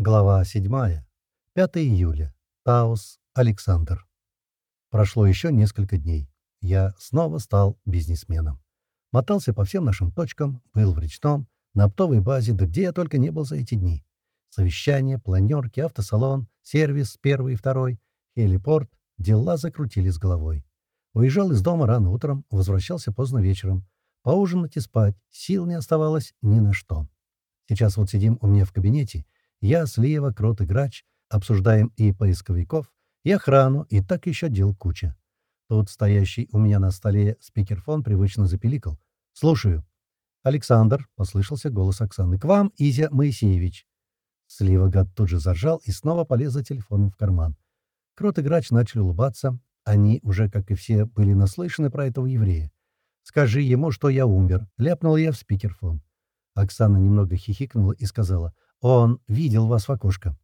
Глава 7. 5 июля. Таус. Александр. Прошло еще несколько дней. Я снова стал бизнесменом. Мотался по всем нашим точкам, был в речном, на оптовой базе, да где я только не был за эти дни. Совещания, планерки, автосалон, сервис первый и второй, хелипорт, дела закрутились головой. Уезжал из дома рано утром, возвращался поздно вечером. Поужинать и спать, сил не оставалось ни на что. Сейчас вот сидим у меня в кабинете — я, Слива, Крот и Грач обсуждаем и поисковиков, и охрану, и так еще дел куча. Тут стоящий у меня на столе спикерфон привычно запеликал. «Слушаю». «Александр», — послышался голос Оксаны, — «к вам, Изя Моисеевич». Слива гад тут же заржал и снова полез за телефоном в карман. Крот и Грач начали улыбаться. Они уже, как и все, были наслышаны про этого еврея. «Скажи ему, что я умер», — ляпнул я в спикерфон. Оксана немного хихикнула и сказала, «Он видел вас в окошко».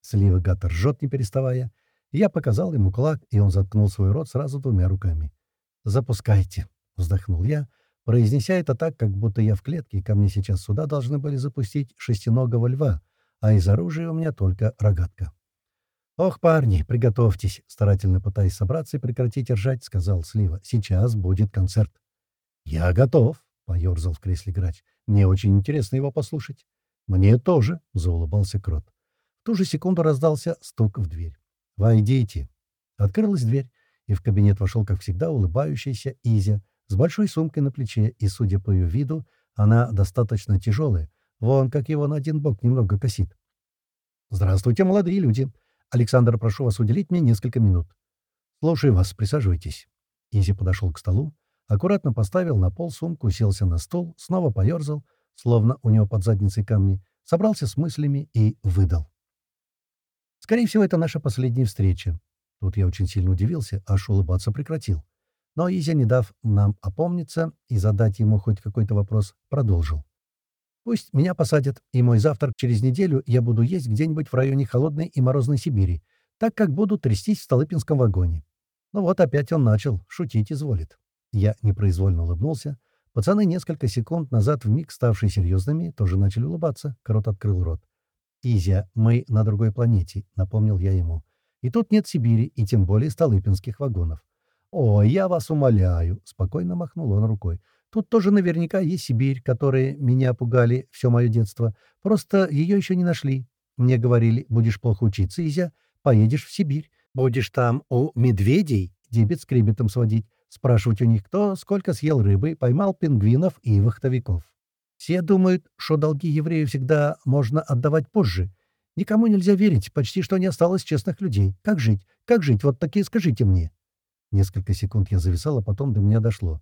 Слива гад ржет, не переставая. Я показал ему кулак, и он заткнул свой рот сразу двумя руками. «Запускайте», — вздохнул я, произнеся это так, как будто я в клетке, и ко мне сейчас сюда должны были запустить шестиногого льва, а из оружия у меня только рогатка. «Ох, парни, приготовьтесь», — старательно пытаясь собраться и прекратить ржать, сказал Слива. «Сейчас будет концерт». «Я готов», — поерзал в кресле грач. «Мне очень интересно его послушать». «Мне тоже», — заулыбался Крот. В ту же секунду раздался стук в дверь. «Войдите». Открылась дверь, и в кабинет вошел, как всегда, улыбающийся Изя с большой сумкой на плече, и, судя по ее виду, она достаточно тяжелая. Вон, как его на один бок немного косит. «Здравствуйте, молодые люди. Александр, прошу вас уделить мне несколько минут». «Слушаю вас, присаживайтесь». Изи подошел к столу, аккуратно поставил на пол сумку, уселся на стол, снова поерзал, словно у него под задницей камни, собрался с мыслями и выдал. Скорее всего, это наша последняя встреча. Тут я очень сильно удивился, аж улыбаться прекратил. Но Изя, не дав нам опомниться и задать ему хоть какой-то вопрос, продолжил. «Пусть меня посадят, и мой завтрак через неделю я буду есть где-нибудь в районе холодной и морозной Сибири, так как буду трястись в Столыпинском вагоне». Ну вот опять он начал, шутить изволит. Я непроизвольно улыбнулся, Пацаны, несколько секунд назад, вмиг ставшие серьезными, тоже начали улыбаться. Корот открыл рот. «Изя, мы на другой планете», — напомнил я ему. «И тут нет Сибири, и тем более столыпинских вагонов». «О, я вас умоляю», — спокойно махнул он рукой. «Тут тоже наверняка есть Сибирь, которые меня пугали все мое детство. Просто ее еще не нашли. Мне говорили, будешь плохо учиться, Изя, поедешь в Сибирь. Будешь там у медведей дебет с кребетом сводить. Спрашивать у них, кто сколько съел рыбы, поймал пингвинов и вахтовиков. Все думают, что долги еврею всегда можно отдавать позже. Никому нельзя верить, почти что не осталось честных людей. Как жить? Как жить? Вот такие скажите мне. Несколько секунд я зависал, а потом до меня дошло.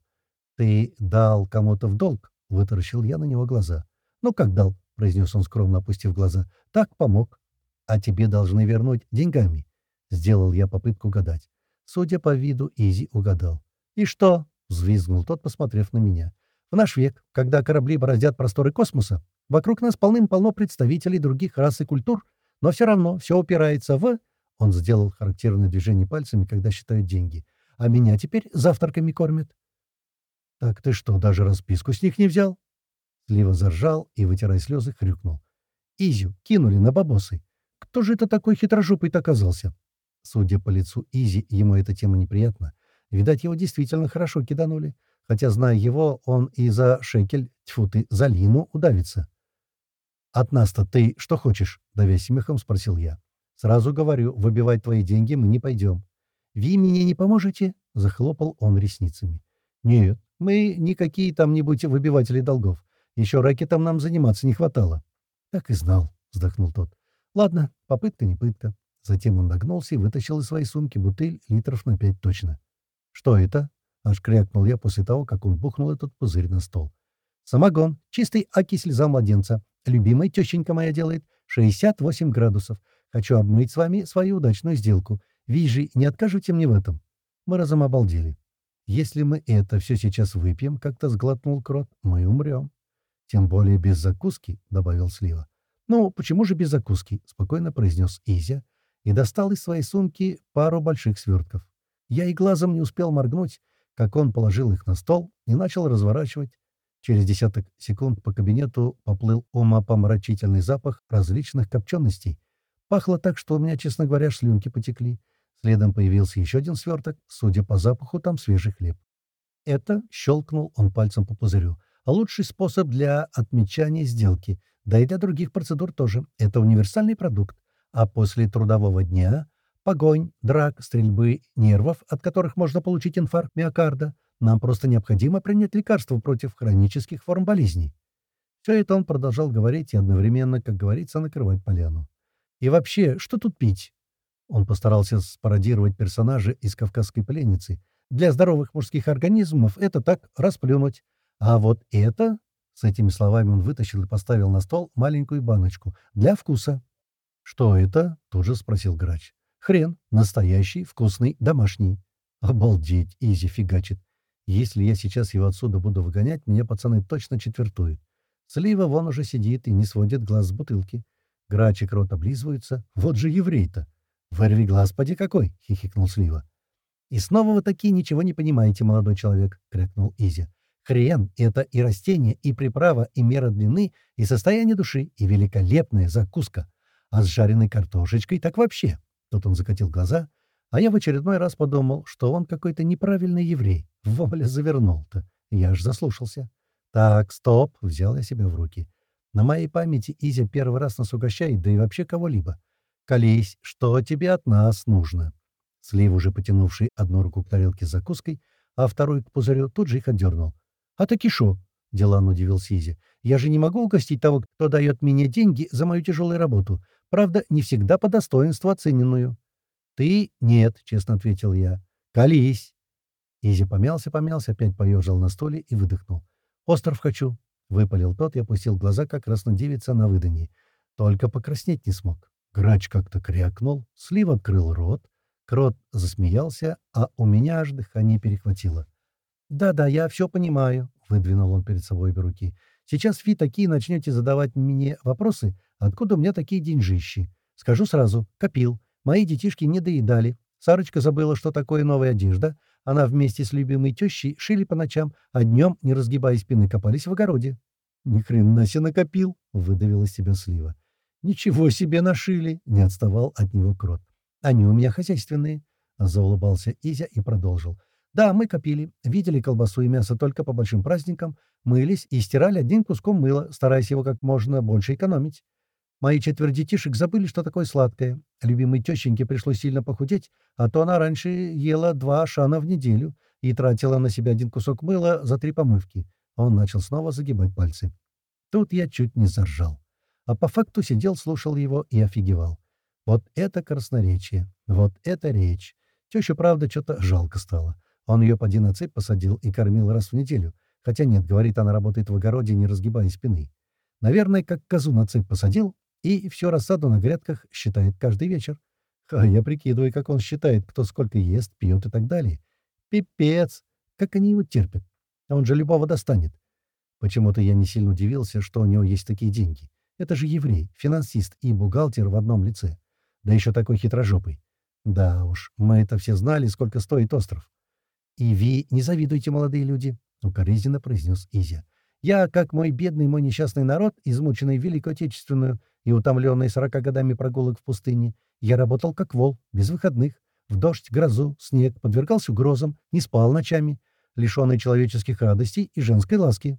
«Ты дал кому-то в долг?» — вытаращил я на него глаза. «Ну как дал?» — произнес он, скромно опустив глаза. «Так помог. А тебе должны вернуть деньгами». Сделал я попытку угадать. Судя по виду, Изи угадал. «И что?» — взвизгнул тот, посмотрев на меня. «В наш век, когда корабли бороздят просторы космоса, вокруг нас полным-полно представителей других рас и культур, но все равно все упирается в...» Он сделал характерное движение пальцами, когда считают деньги. «А меня теперь завтраками кормят». «Так ты что, даже расписку с них не взял?» Слива заржал и, вытирая слезы, хрюкнул. «Изю кинули на бабосы. Кто же это такой хитрожопый-то оказался?» Судя по лицу Изи, ему эта тема неприятна. Видать, его действительно хорошо киданули. Хотя, зная его, он и за шекель, тьфу ты, за лину удавится. «От нас-то ты что хочешь?» — давясь смехом спросил я. «Сразу говорю, выбивать твои деньги мы не пойдем». «Ви мне не поможете?» — захлопал он ресницами. «Нет, мы никакие там не будете выбиватели долгов. Еще ракетам нам заниматься не хватало». «Так и знал», — вздохнул тот. «Ладно, попытка не пытка». Затем он нагнулся и вытащил из своей сумки бутыль литров на пять точно. «Что это?» — аж крякнул я после того, как он бухнул этот пузырь на стол. «Самогон. Чистый окисль за младенца. Любимая тещенька моя делает. 68 градусов. Хочу обмыть с вами свою удачную сделку. Вижи, не откажете мне в этом?» Мы разом обалдели. «Если мы это все сейчас выпьем, — как-то сглотнул крот, — мы умрем». «Тем более без закуски», — добавил Слива. «Ну, почему же без закуски?» — спокойно произнес Изя и достал из своей сумки пару больших свертков. Я и глазом не успел моргнуть, как он положил их на стол и начал разворачивать. Через десяток секунд по кабинету поплыл умопомрачительный запах различных копченостей. Пахло так, что у меня, честно говоря, слюнки потекли. Следом появился еще один сверток. Судя по запаху, там свежий хлеб. Это, щелкнул он пальцем по пузырю, лучший способ для отмечания сделки, да и для других процедур тоже. Это универсальный продукт. А после трудового дня погонь, драк, стрельбы, нервов, от которых можно получить инфаркт миокарда, нам просто необходимо принять лекарство против хронических форм болезней. Все это он продолжал говорить и одновременно, как говорится, накрывать поляну. И вообще, что тут пить? Он постарался спародировать персонажа из «Кавказской пленницы». Для здоровых мужских организмов это так расплюнуть. А вот это... С этими словами он вытащил и поставил на стол маленькую баночку. Для вкуса. «Что это?» — тут же спросил грач. «Хрен. Настоящий, вкусный, домашний». «Обалдеть!» — Изи фигачит. Если я сейчас его отсюда буду выгонять, меня пацаны точно четвертуют. Слива вон уже сидит и не сводит глаз с бутылки. Грачик рот облизывается. Вот же еврей-то! «Вырви глаз, поди какой!» — хихикнул Слива. «И снова вы такие ничего не понимаете, молодой человек!» — крякнул Изя. «Хрен — это и растение, и приправа, и мера длины, и состояние души, и великолепная закуска. А с жареной картошечкой так вообще!» Тут он закатил глаза, а я в очередной раз подумал, что он какой-то неправильный еврей. Вовля завернул-то. Я аж заслушался. Так, стоп, взял я себя в руки. На моей памяти Изя первый раз нас угощает, да и вообще кого-либо. Колись, что тебе от нас нужно? Слив, уже потянувший одну руку к тарелке с закуской, а вторую к пузырю, тут же их отдернул. «А таки шо?» — Делан удивился Изя. «Я же не могу угостить того, кто дает мне деньги за мою тяжелую работу. Правда, не всегда по достоинству оцененную». «Ты — нет», — честно ответил я. «Колись!» Изи помялся-помялся, опять поежил на столе и выдохнул. «Остров хочу!» — выпалил тот и опустил глаза, как краснодевица на выданье. Только покраснеть не смог. Грач как-то крякнул, слив открыл рот, крот засмеялся, а у меня аж дыхание перехватило. «Да-да, я все понимаю», — выдвинул он перед собой обе руки. «Сейчас, Фи, такие начнете задавать мне вопросы, откуда у меня такие деньжищи. Скажу сразу, копил. Мои детишки не доедали. Сарочка забыла, что такое новая одежда, она вместе с любимой тещей шили по ночам, а днем, не разгибая спины, копались в огороде. «Ни хрена себе накопил!» — выдавила себя слива. «Ничего себе нашили!» — не отставал от него крот. «Они у меня хозяйственные!» — заулыбался Изя и продолжил. «Да, мы копили, видели колбасу и мясо только по большим праздникам, мылись и стирали одним куском мыла, стараясь его как можно больше экономить. Мои четверо детишек забыли, что такое сладкое. Любимой тещеньке пришлось сильно похудеть, а то она раньше ела два шана в неделю и тратила на себя один кусок мыла за три помывки. Он начал снова загибать пальцы. Тут я чуть не заржал. А по факту сидел, слушал его и офигевал. Вот это красноречие, вот это речь. Теща, правда, что-то жалко стало. Он ее поди на цепь посадил и кормил раз в неделю. Хотя нет, говорит, она работает в огороде, не разгибая спины. Наверное, как козу на цепь посадил, и всю рассаду на грядках считает каждый вечер. А я прикидываю, как он считает, кто сколько ест, пьет и так далее. Пипец! Как они его терпят? Он же любого достанет. Почему-то я не сильно удивился, что у него есть такие деньги. Это же еврей, финансист и бухгалтер в одном лице. Да еще такой хитрожопый. Да уж, мы это все знали, сколько стоит остров. «И вы не завидуйте, молодые люди», — укоризненно произнес Изя. «Я, как мой бедный, мой несчастный народ, измученный Великую Отечественную, и утомленный сорока годами прогулок в пустыне, я работал как вол, без выходных, в дождь, грозу, снег, подвергался угрозам, не спал ночами, лишенный человеческих радостей и женской ласки.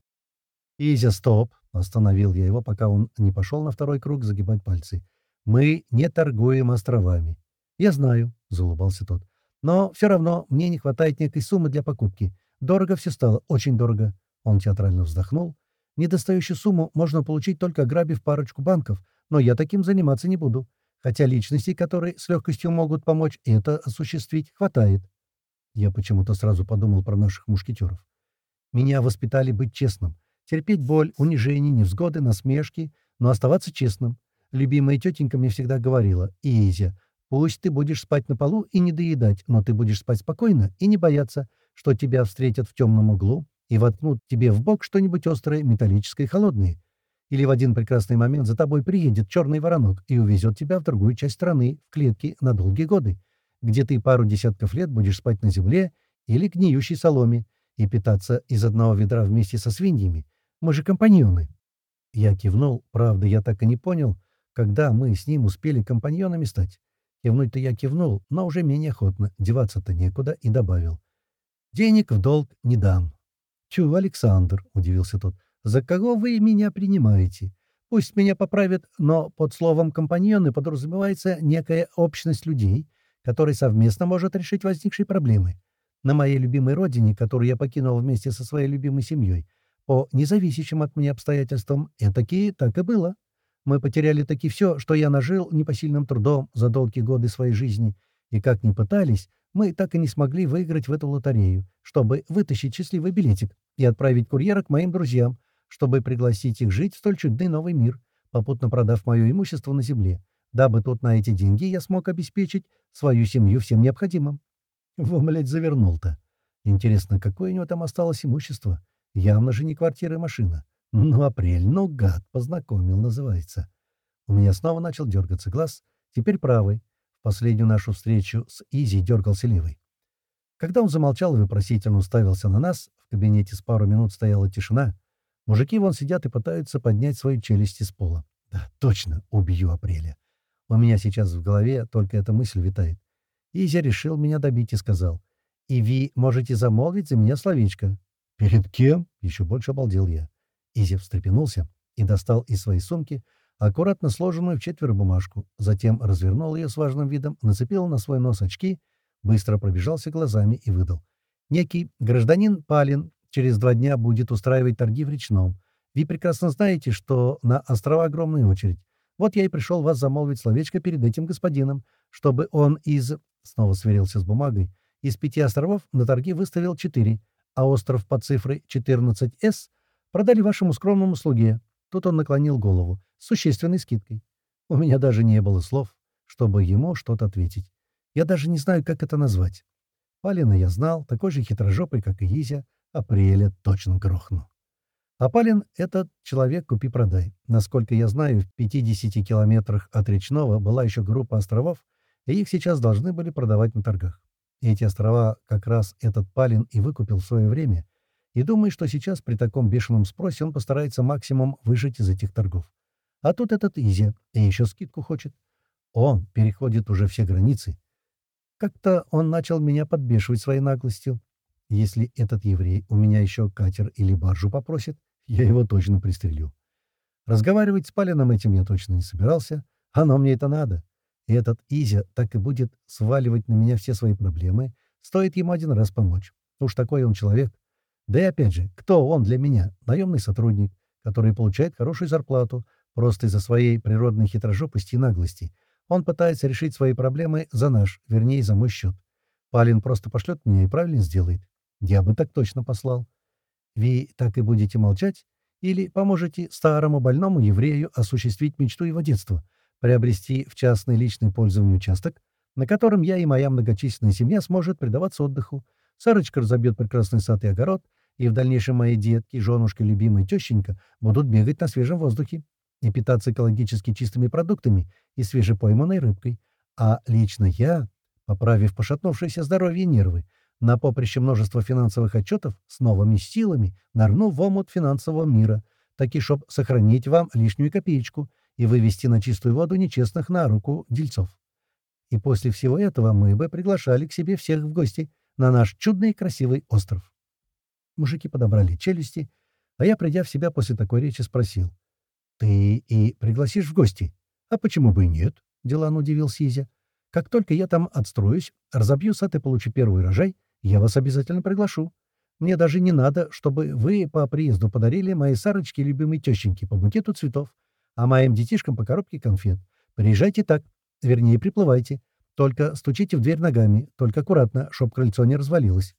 «Изя, стоп!» — остановил я его, пока он не пошел на второй круг загибать пальцы. «Мы не торгуем островами». «Я знаю», — заулыбался тот. «Но все равно мне не хватает некой суммы для покупки. Дорого все стало, очень дорого». Он театрально вздохнул. «Недостающую сумму можно получить, только ограбив парочку банков, но я таким заниматься не буду. Хотя личностей, которые с легкостью могут помочь это осуществить, хватает. Я почему-то сразу подумал про наших мушкетеров. Меня воспитали быть честным, терпеть боль, унижение, невзгоды, насмешки, но оставаться честным. Любимая тетенька мне всегда говорила, «Изя, пусть ты будешь спать на полу и не доедать, но ты будешь спать спокойно и не бояться, что тебя встретят в темном углу и воткнут тебе в бок что-нибудь острое, металлическое и холодное. Или в один прекрасный момент за тобой приедет черный воронок и увезет тебя в другую часть страны, в клетки, на долгие годы, где ты пару десятков лет будешь спать на земле или гниющей соломе и питаться из одного ведра вместе со свиньями, Мы же компаньоны». Я кивнул, правда, я так и не понял, когда мы с ним успели компаньонами стать. Кивнуть-то я кивнул, но уже менее охотно, деваться-то некуда, и добавил. «Денег в долг не дам». «Чу, Александр», — удивился тот, — «за кого вы меня принимаете? Пусть меня поправят, но под словом «компаньоны» подразумевается некая общность людей, которая совместно может решить возникшие проблемы. На моей любимой родине, которую я покинул вместе со своей любимой семьей, по независящим от меня обстоятельствам, этаки так и было. Мы потеряли таки все, что я нажил непосильным трудом за долгие годы своей жизни, и как ни пытались, мы так и не смогли выиграть в эту лотерею, чтобы вытащить счастливый билетик и отправить курьера к моим друзьям, чтобы пригласить их жить в столь чудный новый мир, попутно продав мое имущество на земле, дабы тут на эти деньги я смог обеспечить свою семью всем необходимым. Во, блядь, завернул-то. Интересно, какое у него там осталось имущество? Явно же не квартира и машина. Ну, апрель, ну, гад, познакомил, называется. У меня снова начал дергаться глаз, теперь правый. В последнюю нашу встречу с Изи дергался левый. Когда он замолчал и вопросительно уставился на нас, в кабинете с пару минут стояла тишина, Мужики вон сидят и пытаются поднять свои челюсти с пола. Да, точно, убью Апреля. У меня сейчас в голове только эта мысль витает. Изя решил меня добить и сказал. «И вы можете замолвить за меня словечко». «Перед кем?» — еще больше обалдел я. Изя встрепенулся и достал из своей сумки аккуратно сложенную в четверо бумажку, затем развернул ее с важным видом, нацепил на свой нос очки, быстро пробежался глазами и выдал. «Некий гражданин Палин через два дня будет устраивать торги в речном. Вы прекрасно знаете, что на острова огромная очередь. Вот я и пришел вас замолвить словечко перед этим господином, чтобы он из...» Снова сверился с бумагой. «Из пяти островов на торги выставил четыре, а остров под цифрой 14С продали вашему скромному слуге». Тут он наклонил голову. С существенной скидкой. У меня даже не было слов, чтобы ему что-то ответить. Я даже не знаю, как это назвать. Палина я знал, такой же хитрожопый, как и Изя, апреля точно грохну. Апалин — это человек купи-продай. Насколько я знаю, в 50 километрах от Речного была еще группа островов, и их сейчас должны были продавать на торгах. эти острова как раз этот Палин и выкупил в свое время, и думаю, что сейчас при таком бешеном спросе он постарается максимум выжить из этих торгов. А тут этот Изи, и еще скидку хочет. Он переходит уже все границы. Как-то он начал меня подбешивать своей наглостью. Если этот еврей у меня еще катер или баржу попросит, я его точно пристрелю. Разговаривать с Палином этим я точно не собирался. Оно мне это надо. И этот Изя так и будет сваливать на меня все свои проблемы. Стоит ему один раз помочь. Уж такой он человек. Да и опять же, кто он для меня? Наемный сотрудник, который получает хорошую зарплату, просто из-за своей природной хитрожопости и наглости. Он пытается решить свои проблемы за наш, вернее, за мой счет. Палин просто пошлет меня и правильно сделает. Я бы так точно послал. Вы так и будете молчать? Или поможете старому больному еврею осуществить мечту его детства, приобрести в частный личный пользование участок, на котором я и моя многочисленная семья сможет предаваться отдыху. Сарочка разобьет прекрасный сад и огород, и в дальнейшем мои детки, женушка, любимая тещенька будут бегать на свежем воздухе и питаться экологически чистыми продуктами и свежепойманной рыбкой. А лично я, поправив пошатнувшееся здоровье и нервы, на поприще множества финансовых отчетов с новыми силами нырну в омут финансового мира, таки чтоб сохранить вам лишнюю копеечку и вывести на чистую воду нечестных на руку дельцов. И после всего этого мы бы приглашали к себе всех в гости на наш чудный красивый остров. Мужики подобрали челюсти, а я, придя в себя после такой речи, спросил. «Ты и пригласишь в гости?» «А почему бы и нет?» — Делан удивился Изя. «Как только я там отстроюсь, разобью сад и получу первый рожай, я вас обязательно приглашу. Мне даже не надо, чтобы вы по приезду подарили моей Сарочке любимой тещеньке по букету цветов, а моим детишкам по коробке конфет. Приезжайте так, вернее, приплывайте. Только стучите в дверь ногами, только аккуратно, чтоб крыльцо не развалилось».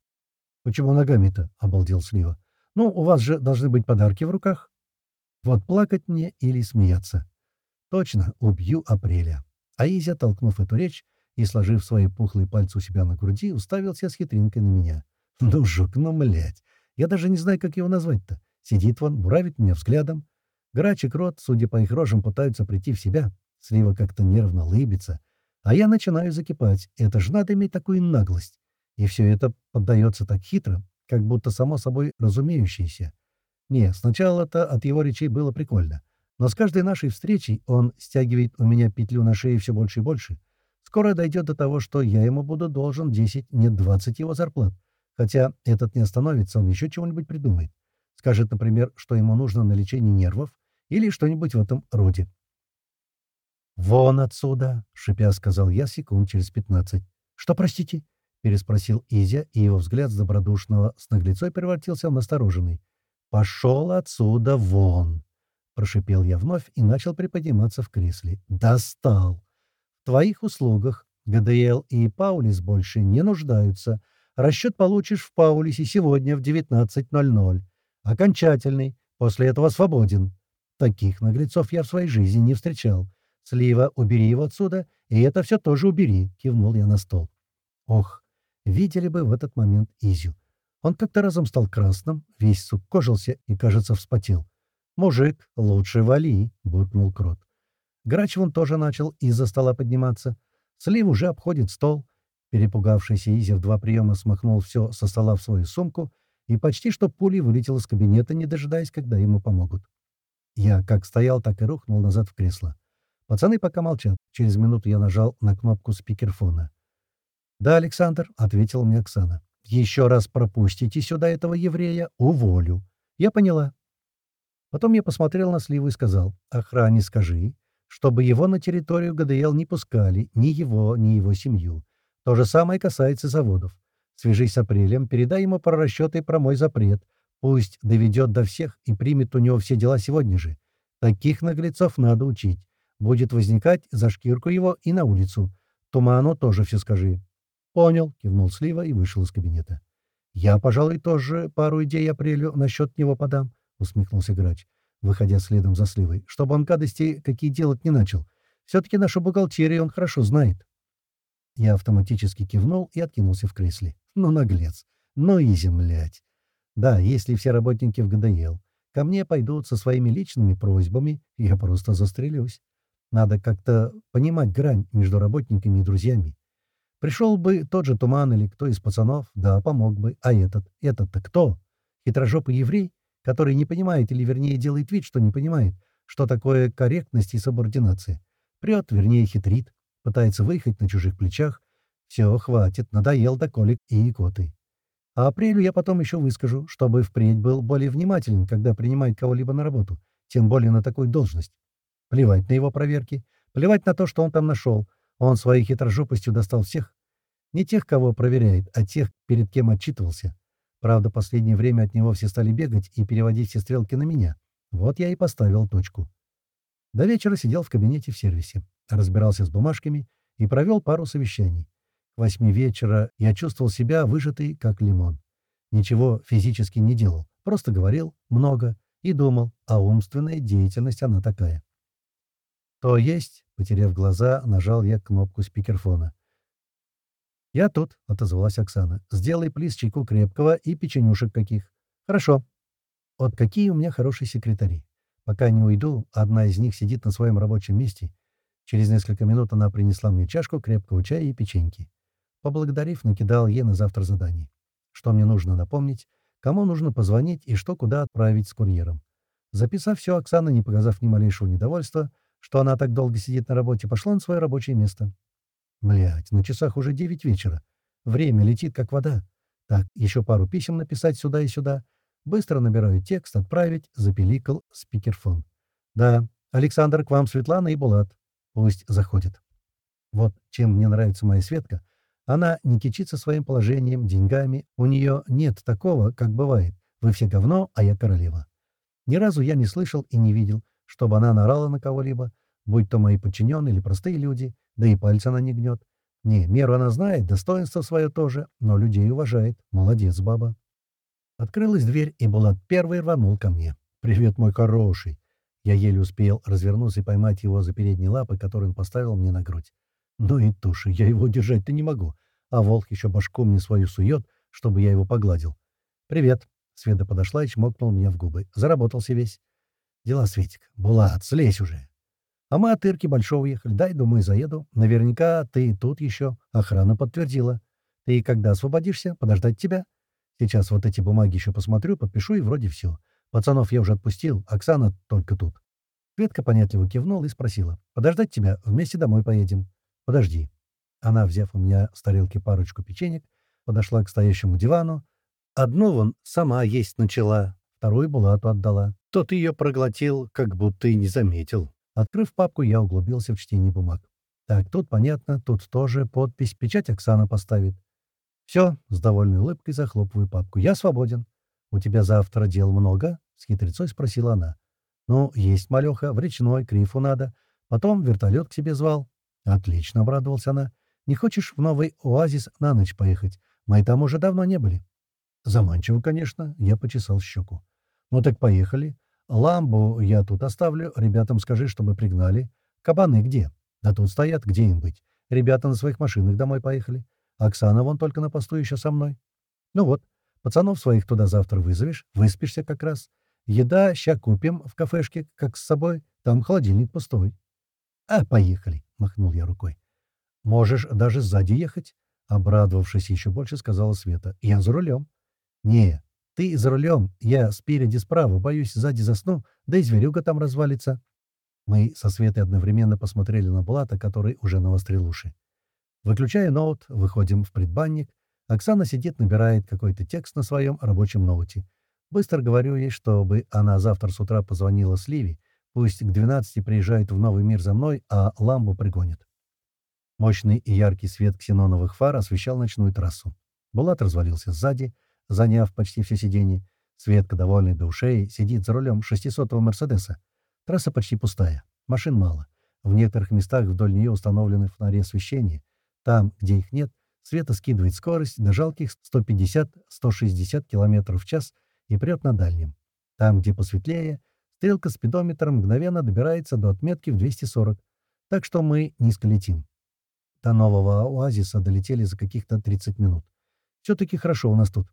«Почему ногами-то?» — обалдел Слива. «Ну, у вас же должны быть подарки в руках». «Вот плакать мне или смеяться?» «Точно, убью апреля». А Изя, толкнув эту речь, и, сложив свои пухлые пальцы у себя на груди, уставился с хитринкой на меня. «Ну, жук, ну, млять! Я даже не знаю, как его назвать-то. Сидит вон, буравит меня взглядом. Грачик рот, судя по их рожам, пытаются прийти в себя. Слива как-то нервно лыбится. А я начинаю закипать. Это же надо иметь такую наглость. И все это поддается так хитро, как будто само собой разумеющееся. Не, сначала-то от его речей было прикольно. Но с каждой нашей встречей он стягивает у меня петлю на шее все больше и больше. Скоро дойдет до того, что я ему буду должен 10, нет 20 его зарплат. Хотя этот не остановится, он еще чего-нибудь придумает. Скажет, например, что ему нужно на лечение нервов или что-нибудь в этом роде. «Вон отсюда!» — шипя сказал я секунд через пятнадцать. «Что, простите?» — переспросил Изя, и его взгляд с добродушного с наглецой превратился в настороженный. «Пошел отсюда вон!» — прошипел я вновь и начал приподниматься в кресле. «Достал! В твоих услугах ГДЛ и Паулис больше не нуждаются. Расчет получишь в Паулисе сегодня в 19.00. Окончательный. После этого свободен. Таких наглецов я в своей жизни не встречал. Слива, убери его отсюда, и это все тоже убери», — кивнул я на стол. Ох, видели бы в этот момент Изю. Он как-то разом стал красным, весь суккожился и, кажется, вспотел. «Мужик, лучше вали!» — буркнул Крот. Грач вон тоже начал из-за стола подниматься. Слив уже обходит стол. Перепугавшийся Изи в два приема смахнул все со стола в свою сумку и почти что пулей вылетел из кабинета, не дожидаясь, когда ему помогут. Я как стоял, так и рухнул назад в кресло. Пацаны пока молчат. Через минуту я нажал на кнопку спикерфона. «Да, Александр», — ответила мне Оксана. Еще раз пропустите сюда этого еврея — уволю. Я поняла. Потом я посмотрел на Сливу и сказал, охране скажи, чтобы его на территорию ГДЛ не пускали, ни его, ни его семью. То же самое касается заводов. Свяжись с Апрелем, передай ему про расчеты и про мой запрет. Пусть доведет до всех и примет у него все дела сегодня же. Таких наглецов надо учить. Будет возникать за шкирку его и на улицу. Туману тоже все скажи. «Понял», — кивнул Слива и вышел из кабинета. «Я, пожалуй, тоже пару идей апрелю насчет него подам», — усмехнулся грач, выходя следом за Сливой, «чтобы он гадости какие делать не начал. Все-таки нашу бухгалтерию он хорошо знает». Я автоматически кивнул и откинулся в кресле. «Ну, наглец! Ну и землять!» «Да, если все работники в ГДЛ ко мне пойдут со своими личными просьбами, я просто застрелюсь. Надо как-то понимать грань между работниками и друзьями. Пришел бы тот же Туман или кто из пацанов, да, помог бы. А этот? Этот-то кто? Хитрожопый еврей, который не понимает, или вернее делает вид, что не понимает, что такое корректность и субординация. Прет, вернее хитрит, пытается выехать на чужих плечах. Все, хватит, надоел до колик и икоты. А апрелю я потом еще выскажу, чтобы впредь был более внимателен, когда принимает кого-либо на работу, тем более на такую должность. Плевать на его проверки, плевать на то, что он там нашел — он своей хитрожопостью достал всех. Не тех, кого проверяет, а тех, перед кем отчитывался. Правда, последнее время от него все стали бегать и переводить все стрелки на меня. Вот я и поставил точку. До вечера сидел в кабинете в сервисе, разбирался с бумажками и провел пару совещаний. К восьми вечера я чувствовал себя выжатый, как лимон. Ничего физически не делал, просто говорил много и думал, а умственная деятельность она такая. То есть Потеряв глаза, нажал я кнопку спикерфона. «Я тут», — отозвалась Оксана. «Сделай, плиз, чайку крепкого и печенюшек каких». «Хорошо». «Вот какие у меня хорошие секретари. Пока не уйду, одна из них сидит на своем рабочем месте. Через несколько минут она принесла мне чашку крепкого чая и печеньки. Поблагодарив, накидал ей на завтра задание. Что мне нужно напомнить, кому нужно позвонить и что куда отправить с курьером. Записав все, Оксана, не показав ни малейшего недовольства, что она так долго сидит на работе, пошла на свое рабочее место. Блять, на часах уже девять вечера. Время летит, как вода. Так, еще пару писем написать сюда и сюда. Быстро набираю текст, отправить, запеликал спикерфон. Да, Александр, к вам Светлана и Булат. Пусть заходит. Вот чем мне нравится моя Светка. Она не кичится своим положением, деньгами. У нее нет такого, как бывает. Вы все говно, а я королева. Ни разу я не слышал и не видел, чтобы она нарала на кого-либо, будь то мои подчиненные или простые люди, да и пальца она не гнет. Не, меру она знает, достоинство свое тоже, но людей уважает. Молодец, баба. Открылась дверь, и Булат первый рванул ко мне. «Привет, мой хороший!» Я еле успел развернуться и поймать его за передние лапы, которые он поставил мне на грудь. Ну и туши, я его держать-то не могу. А волк еще башку мне свою сует, чтобы я его погладил. «Привет!» Света подошла и чмокнула меня в губы. Заработался весь. Дела, Светик. Булат, слезь уже. А мы от Ирки Большого ехали. Дай, думаю, заеду. Наверняка ты тут еще. Охрана подтвердила. Ты когда освободишься? Подождать тебя? Сейчас вот эти бумаги еще посмотрю, подпишу и вроде все. Пацанов я уже отпустил, Оксана только тут. Светка понятливо кивнула и спросила. «Подождать тебя? Вместе домой поедем». «Подожди». Она, взяв у меня с тарелки парочку печенек, подошла к стоящему дивану. Одну вон сама есть начала, вторую Булату отдала. Тот ее проглотил, как будто и не заметил. Открыв папку, я углубился в чтение бумаг. Так, тут понятно, тут тоже подпись, печать Оксана поставит. Все, с довольной улыбкой захлопываю папку. Я свободен. «У тебя завтра дел много?» — с хитрецой спросила она. «Ну, есть, малеха, в речной, крифу надо. Потом вертолет к тебе звал». «Отлично», — обрадовался она. «Не хочешь в новый оазис на ночь поехать? Мы там уже давно не были». «Заманчиво, конечно», — я почесал щеку. «Ну так поехали. Ламбу я тут оставлю. Ребятам скажи, чтобы пригнали. Кабаны где?» «Да тут стоят, где им быть. Ребята на своих машинах домой поехали. Оксана вон только на посту еще со мной. Ну вот, Пацанов своих туда завтра вызовешь, выспишься как раз. Еда ща купим в кафешке, как с собой, там холодильник пустой. — А, поехали, — махнул я рукой. — Можешь даже сзади ехать, — обрадовавшись еще больше, сказала Света. — Я за рулем. — Не, ты за рулем, я спереди справа, боюсь, сзади засну, да и зверюга там развалится. Мы со Светой одновременно посмотрели на Блата, который уже навострил уши. Выключая ноут, выходим в предбанник, Оксана сидит, набирает какой-то текст на своем рабочем ноуте. Быстро говорю ей, чтобы она завтра с утра позвонила Сливи, пусть к 12 приезжает в новый мир за мной, а ламбу пригонит. Мощный и яркий свет ксеноновых фар освещал ночную трассу. Булат развалился сзади, заняв почти все сиденье. Светка, довольный до ушей, сидит за рулем 600-го Мерседеса. Трасса почти пустая, машин мало. В некоторых местах вдоль нее установлены фонари освещения. Там, где их нет, Света скидывает скорость до жалких 150-160 км в час и прет на дальнем. Там, где посветлее, стрелка спидометра мгновенно добирается до отметки в 240, так что мы низко летим. До нового оазиса долетели за каких-то 30 минут. Все-таки хорошо у нас тут.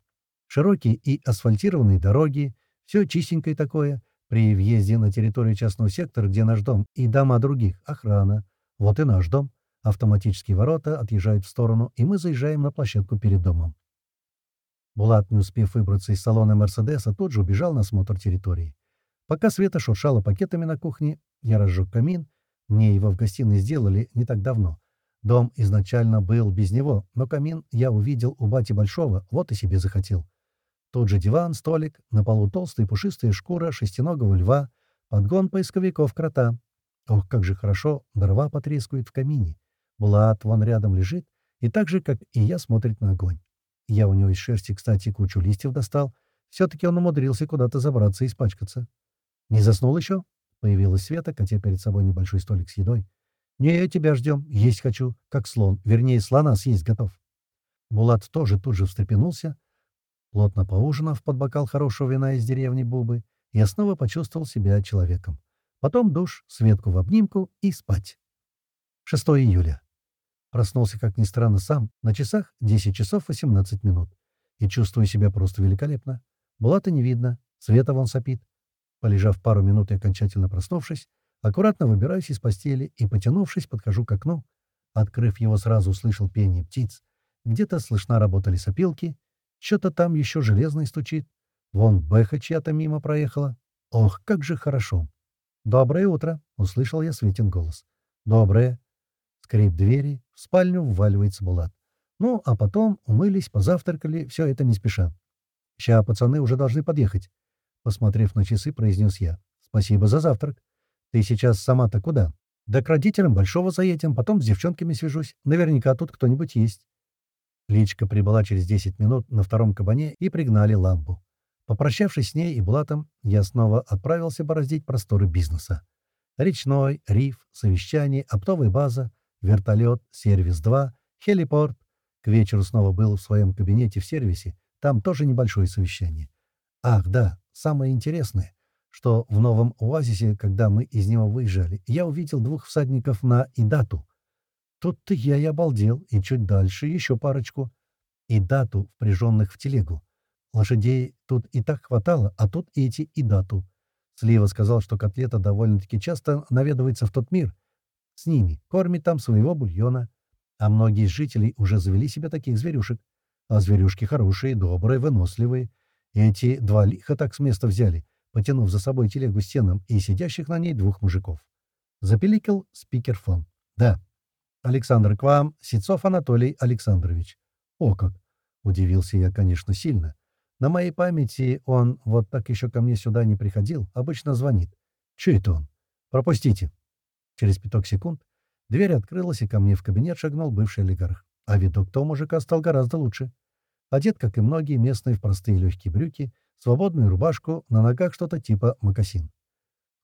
Широкие и асфальтированные дороги, все чистенькое такое. При въезде на территорию частного сектора, где наш дом, и дома других, охрана. Вот и наш дом. Автоматические ворота отъезжают в сторону, и мы заезжаем на площадку перед домом. Булат, не успев выбраться из салона «Мерседеса», тут же убежал на осмотр территории. Пока Света шуршала пакетами на кухне, я разжег камин. Мне его в гостиной сделали не так давно. Дом изначально был без него, но камин я увидел у бати Большого, вот и себе захотел. Тут же диван, столик, на полу толстая пушистая шкура шестиногого льва, подгон поисковиков крота. Ох, как же хорошо, дрова потрескают в камине. Булат вон рядом лежит и так же, как и я, смотрит на огонь. Я у него из шерсти, кстати, кучу листьев достал. Все-таки он умудрился куда-то забраться и испачкаться. «Не заснул еще?» — появилась Света, катя перед собой небольшой столик с едой. «Не, тебя ждем. Есть хочу, как слон. Вернее, слона съесть готов». Булат тоже тут же встрепенулся. Плотно поужинав под бокал хорошего вина из деревни Бубы, я снова почувствовал себя человеком. Потом душ, Светку в обнимку и спать. 6 июля. Проснулся, как ни странно, сам, на часах 10 часов 18 минут. И чувствую себя просто великолепно. Булата не видно, света вон сопит. Полежав пару минут и окончательно проснувшись, аккуратно выбираюсь из постели и, потянувшись, подхожу к окну. Открыв его, сразу услышал пение птиц. Где-то слышна работа лесопилки. Что-то там еще железное стучит. Вон Бэха чья-то мимо проехала. Ох, как же хорошо. «Доброе утро!» — услышал я Светин голос. «Доброе!» Скрип двери, в спальню вваливается Булат. Ну, а потом умылись, позавтракали, все это не спеша. «Ща пацаны уже должны подъехать», — посмотрев на часы, произнес я. «Спасибо за завтрак. Ты сейчас сама-то куда?» «Да к родителям Большого заедем, потом с девчонками свяжусь. Наверняка тут кто-нибудь есть». Личка прибыла через 10 минут на втором кабане и пригнали лампу. Попрощавшись с ней и Булатом, я снова отправился бороздить просторы бизнеса. Речной, риф, совещание, оптовая база, Вертолет, сервис-2, хелипорт. К вечеру снова был в своем кабинете в сервисе. Там тоже небольшое совещание. Ах, да, самое интересное, что в новом оазисе, когда мы из него выезжали, я увидел двух всадников на Идату. Тут-то я и обалдел, и чуть дальше еще парочку. Идату, впряженных в телегу. Лошадей тут и так хватало, а тут эти Идату. Слива сказал, что котлета довольно-таки часто наведывается в тот мир — с ними, кормит там своего бульона. А многие из жителей уже завели себе таких зверюшек. А зверюшки хорошие, добрые, выносливые. Эти два лиха так с места взяли. потянув за собой телегу стенам и сидящих на ней двух мужиков. Запеликал спикерфон. «Да. Александр, к вам. Сецов Анатолий Александрович». «О как!» — удивился я, конечно, сильно. На моей памяти он вот так еще ко мне сюда не приходил, обычно звонит. Че это он? Пропустите. Через пяток секунд дверь открылась, и ко мне в кабинет шагнул бывший олигарх. А видок того мужика стал гораздо лучше. Одет, как и многие местные, в простые легкие брюки, свободную рубашку, на ногах что-то типа мокасин.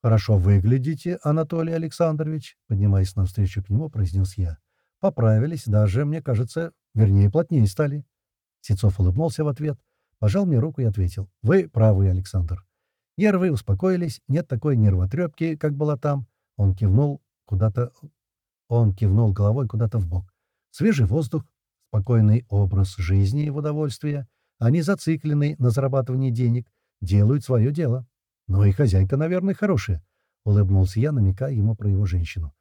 «Хорошо выглядите, Анатолий Александрович», — поднимаясь навстречу к нему, произнес я. «Поправились, даже, мне кажется, вернее, плотнее стали». Сецов улыбнулся в ответ — Пожал мне руку и ответил. «Вы правы, Александр. Нервы успокоились, нет такой нервотрепки, как была там». Он кивнул куда-то... Он кивнул головой куда-то в бок. Свежий воздух, спокойный образ жизни и в удовольствие, они зациклены на зарабатывании денег, делают свое дело. Ну и хозяйка, наверное, хорошая, — улыбнулся я, намекая ему про его женщину.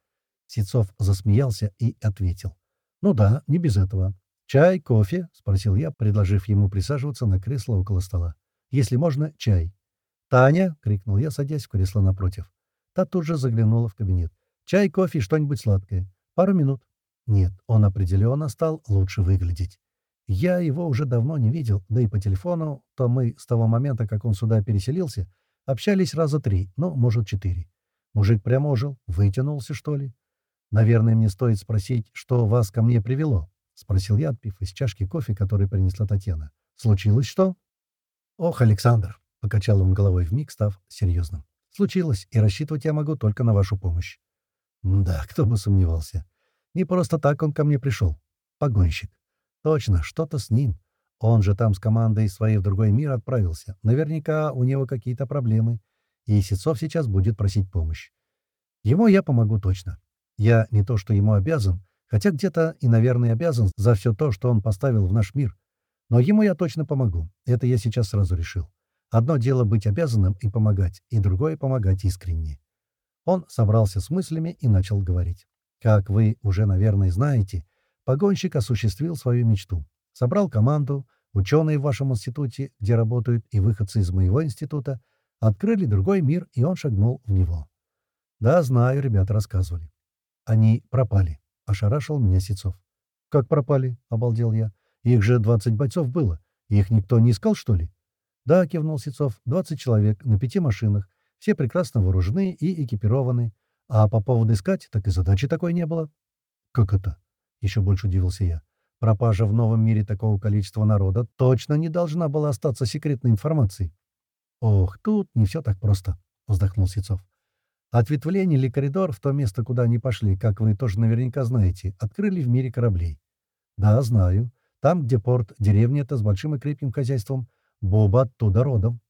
Сецов засмеялся и ответил. «Ну да, не без этого. «Чай, кофе?» — спросил я, предложив ему присаживаться на кресло около стола. «Если можно, чай». «Таня!» — крикнул я, садясь в кресло напротив. Та тут же заглянула в кабинет. «Чай, кофе что-нибудь сладкое. Пару минут». Нет, он определенно стал лучше выглядеть. Я его уже давно не видел, да и по телефону, то мы с того момента, как он сюда переселился, общались раза три, ну, может, четыре. Мужик прямо ожил, вытянулся, что ли. Наверное, мне стоит спросить, что вас ко мне привело. — спросил я, отпив из чашки кофе, который принесла Татьяна. «Случилось что?» «Ох, Александр!» — покачал он головой вмиг, став серьезным. «Случилось, и рассчитывать я могу только на вашу помощь». «Да, кто бы сомневался. Не просто так он ко мне пришел. Погонщик. Точно, что-то с ним. Он же там с командой своей в другой мир отправился. Наверняка у него какие-то проблемы, и Сецов сейчас будет просить помощь. Ему я помогу точно. Я не то что ему обязан, Хотя где-то и, наверное, обязан за все то, что он поставил в наш мир. Но ему я точно помогу. Это я сейчас сразу решил. Одно дело быть обязанным и помогать, и другое — помогать искренне. Он собрался с мыслями и начал говорить. Как вы уже, наверное, знаете, погонщик осуществил свою мечту. Собрал команду, ученые в вашем институте, где работают, и выходцы из моего института, открыли другой мир, и он шагнул в него. Да, знаю, ребята рассказывали. Они пропали. — ошарашил меня Сецов. «Как пропали?» — обалдел я. «Их же двадцать бойцов было. Их никто не искал, что ли?» «Да», — кивнул Сецов, — «двадцать человек на пяти машинах. Все прекрасно вооружены и экипированы. А по поводу искать, так и задачи такой не было». «Как это?» — еще больше удивился я. «Пропажа в новом мире такого количества народа точно не должна была остаться секретной информацией». «Ох, тут не все так просто», — вздохнул Сецов. Ответвление или коридор в то место, куда они пошли, как вы тоже наверняка знаете, открыли в мире кораблей. Да, знаю. Там, где порт, деревня это с большим и крепким хозяйством. Боба оттуда родом.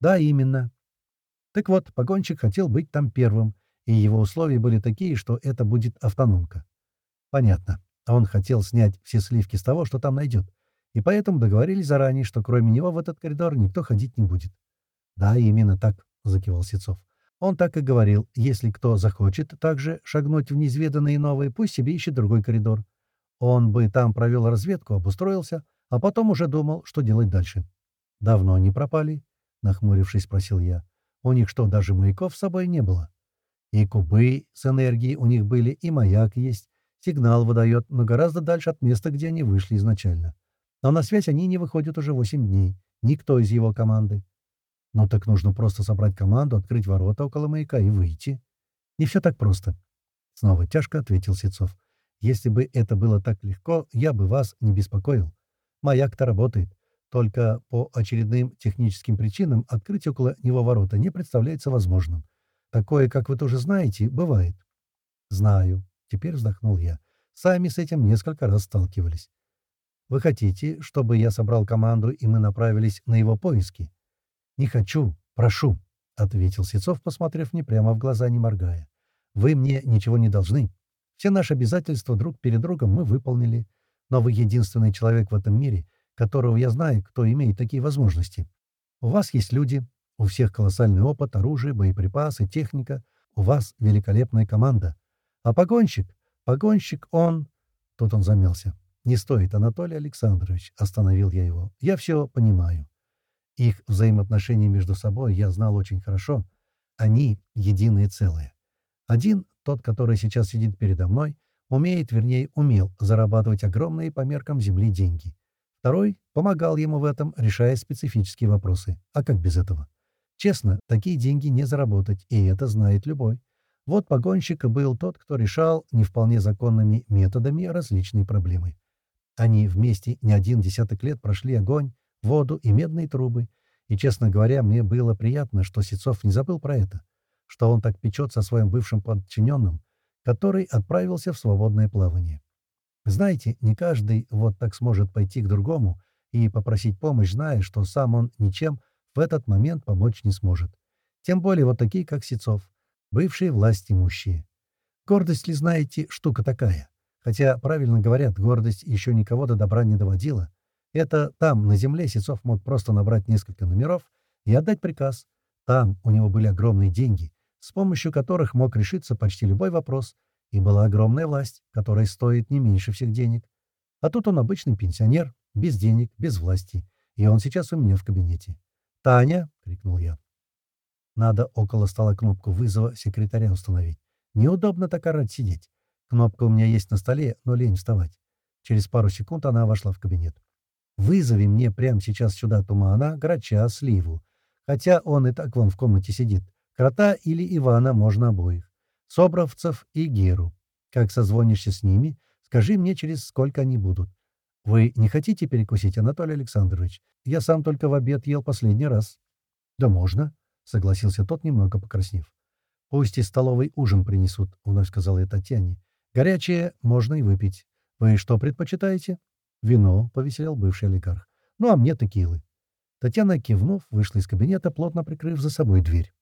Да, именно. Так вот, погонщик хотел быть там первым, и его условия были такие, что это будет автономка. Понятно. Он хотел снять все сливки с того, что там найдет. И поэтому договорились заранее, что кроме него в этот коридор никто ходить не будет. «Да, именно так», — закивал Сецов. Он так и говорил, если кто захочет также шагнуть в неизведанные новые, пусть себе ищет другой коридор. Он бы там провел разведку, обустроился, а потом уже думал, что делать дальше. «Давно они пропали?» — нахмурившись, спросил я. «У них что, даже маяков с собой не было?» «И кубы с энергией у них были, и маяк есть. Сигнал выдает, но гораздо дальше от места, где они вышли изначально. Но на связь они не выходят уже восемь дней. Никто из его команды. Ну так нужно просто собрать команду, открыть ворота около маяка и выйти. Не все так просто. Снова тяжко ответил Сецов. Если бы это было так легко, я бы вас не беспокоил. Маяк-то работает. Только по очередным техническим причинам открыть около него ворота не представляется возможным. Такое, как вы тоже знаете, бывает. Знаю. Теперь вздохнул я. Сами с этим несколько раз сталкивались. Вы хотите, чтобы я собрал команду, и мы направились на его поиски? «Не хочу, прошу», — ответил Сецов, посмотрев мне прямо в глаза, не моргая. «Вы мне ничего не должны. Все наши обязательства друг перед другом мы выполнили. Но вы единственный человек в этом мире, которого я знаю, кто имеет такие возможности. У вас есть люди, у всех колоссальный опыт, оружие, боеприпасы, техника. У вас великолепная команда. А погонщик? Погонщик, он...» Тут он замялся. «Не стоит, Анатолий Александрович», — остановил я его. «Я все понимаю. Их взаимоотношения между собой я знал очень хорошо. Они — единое целое. Один, тот, который сейчас сидит передо мной, умеет, вернее, умел зарабатывать огромные по меркам Земли деньги. Второй помогал ему в этом, решая специфические вопросы. А как без этого? Честно, такие деньги не заработать, и это знает любой. Вот погонщик был тот, кто решал не вполне законными методами различные проблемы. Они вместе не один десяток лет прошли огонь, воду и медные трубы, и, честно говоря, мне было приятно, что Сецов не забыл про это, что он так печется о своем бывшем подчиненном, который отправился в свободное плавание. Знаете, не каждый вот так сможет пойти к другому и попросить помощь, зная, что сам он ничем в этот момент помочь не сможет. Тем более вот такие, как Сецов, бывшие власть имущие. Гордость ли, знаете, штука такая? Хотя, правильно говорят, гордость еще никого до добра не доводила. Это там, на земле, Сецов мог просто набрать несколько номеров и отдать приказ. Там у него были огромные деньги, с помощью которых мог решиться почти любой вопрос, и была огромная власть, которая стоит не меньше всех денег. А тут он обычный пенсионер, без денег, без власти, и он сейчас у меня в кабинете. «Таня!» — крикнул я. Надо около стола кнопку вызова секретаря установить. Неудобно так орать сидеть. Кнопка у меня есть на столе, но лень вставать. Через пару секунд она вошла в кабинет. «Вызови мне прямо сейчас сюда тумана, грача, сливу. Хотя он и так вон в комнате сидит. Крота или Ивана можно обоих. Собровцев и Геру. Как созвонишься с ними, скажи мне, через сколько они будут. Вы не хотите перекусить, Анатолий Александрович? Я сам только в обед ел последний раз. Да можно, согласился тот, немного покраснев. Пусть из столовой ужин принесут, вновь сказала я Татьяне. Горячее можно и выпить. Вы что предпочитаете? Вино, повеселял бывший олигарх. Ну, а мне текилы. Татьяна, кивнув, вышла из кабинета, плотно прикрыв за собой дверь.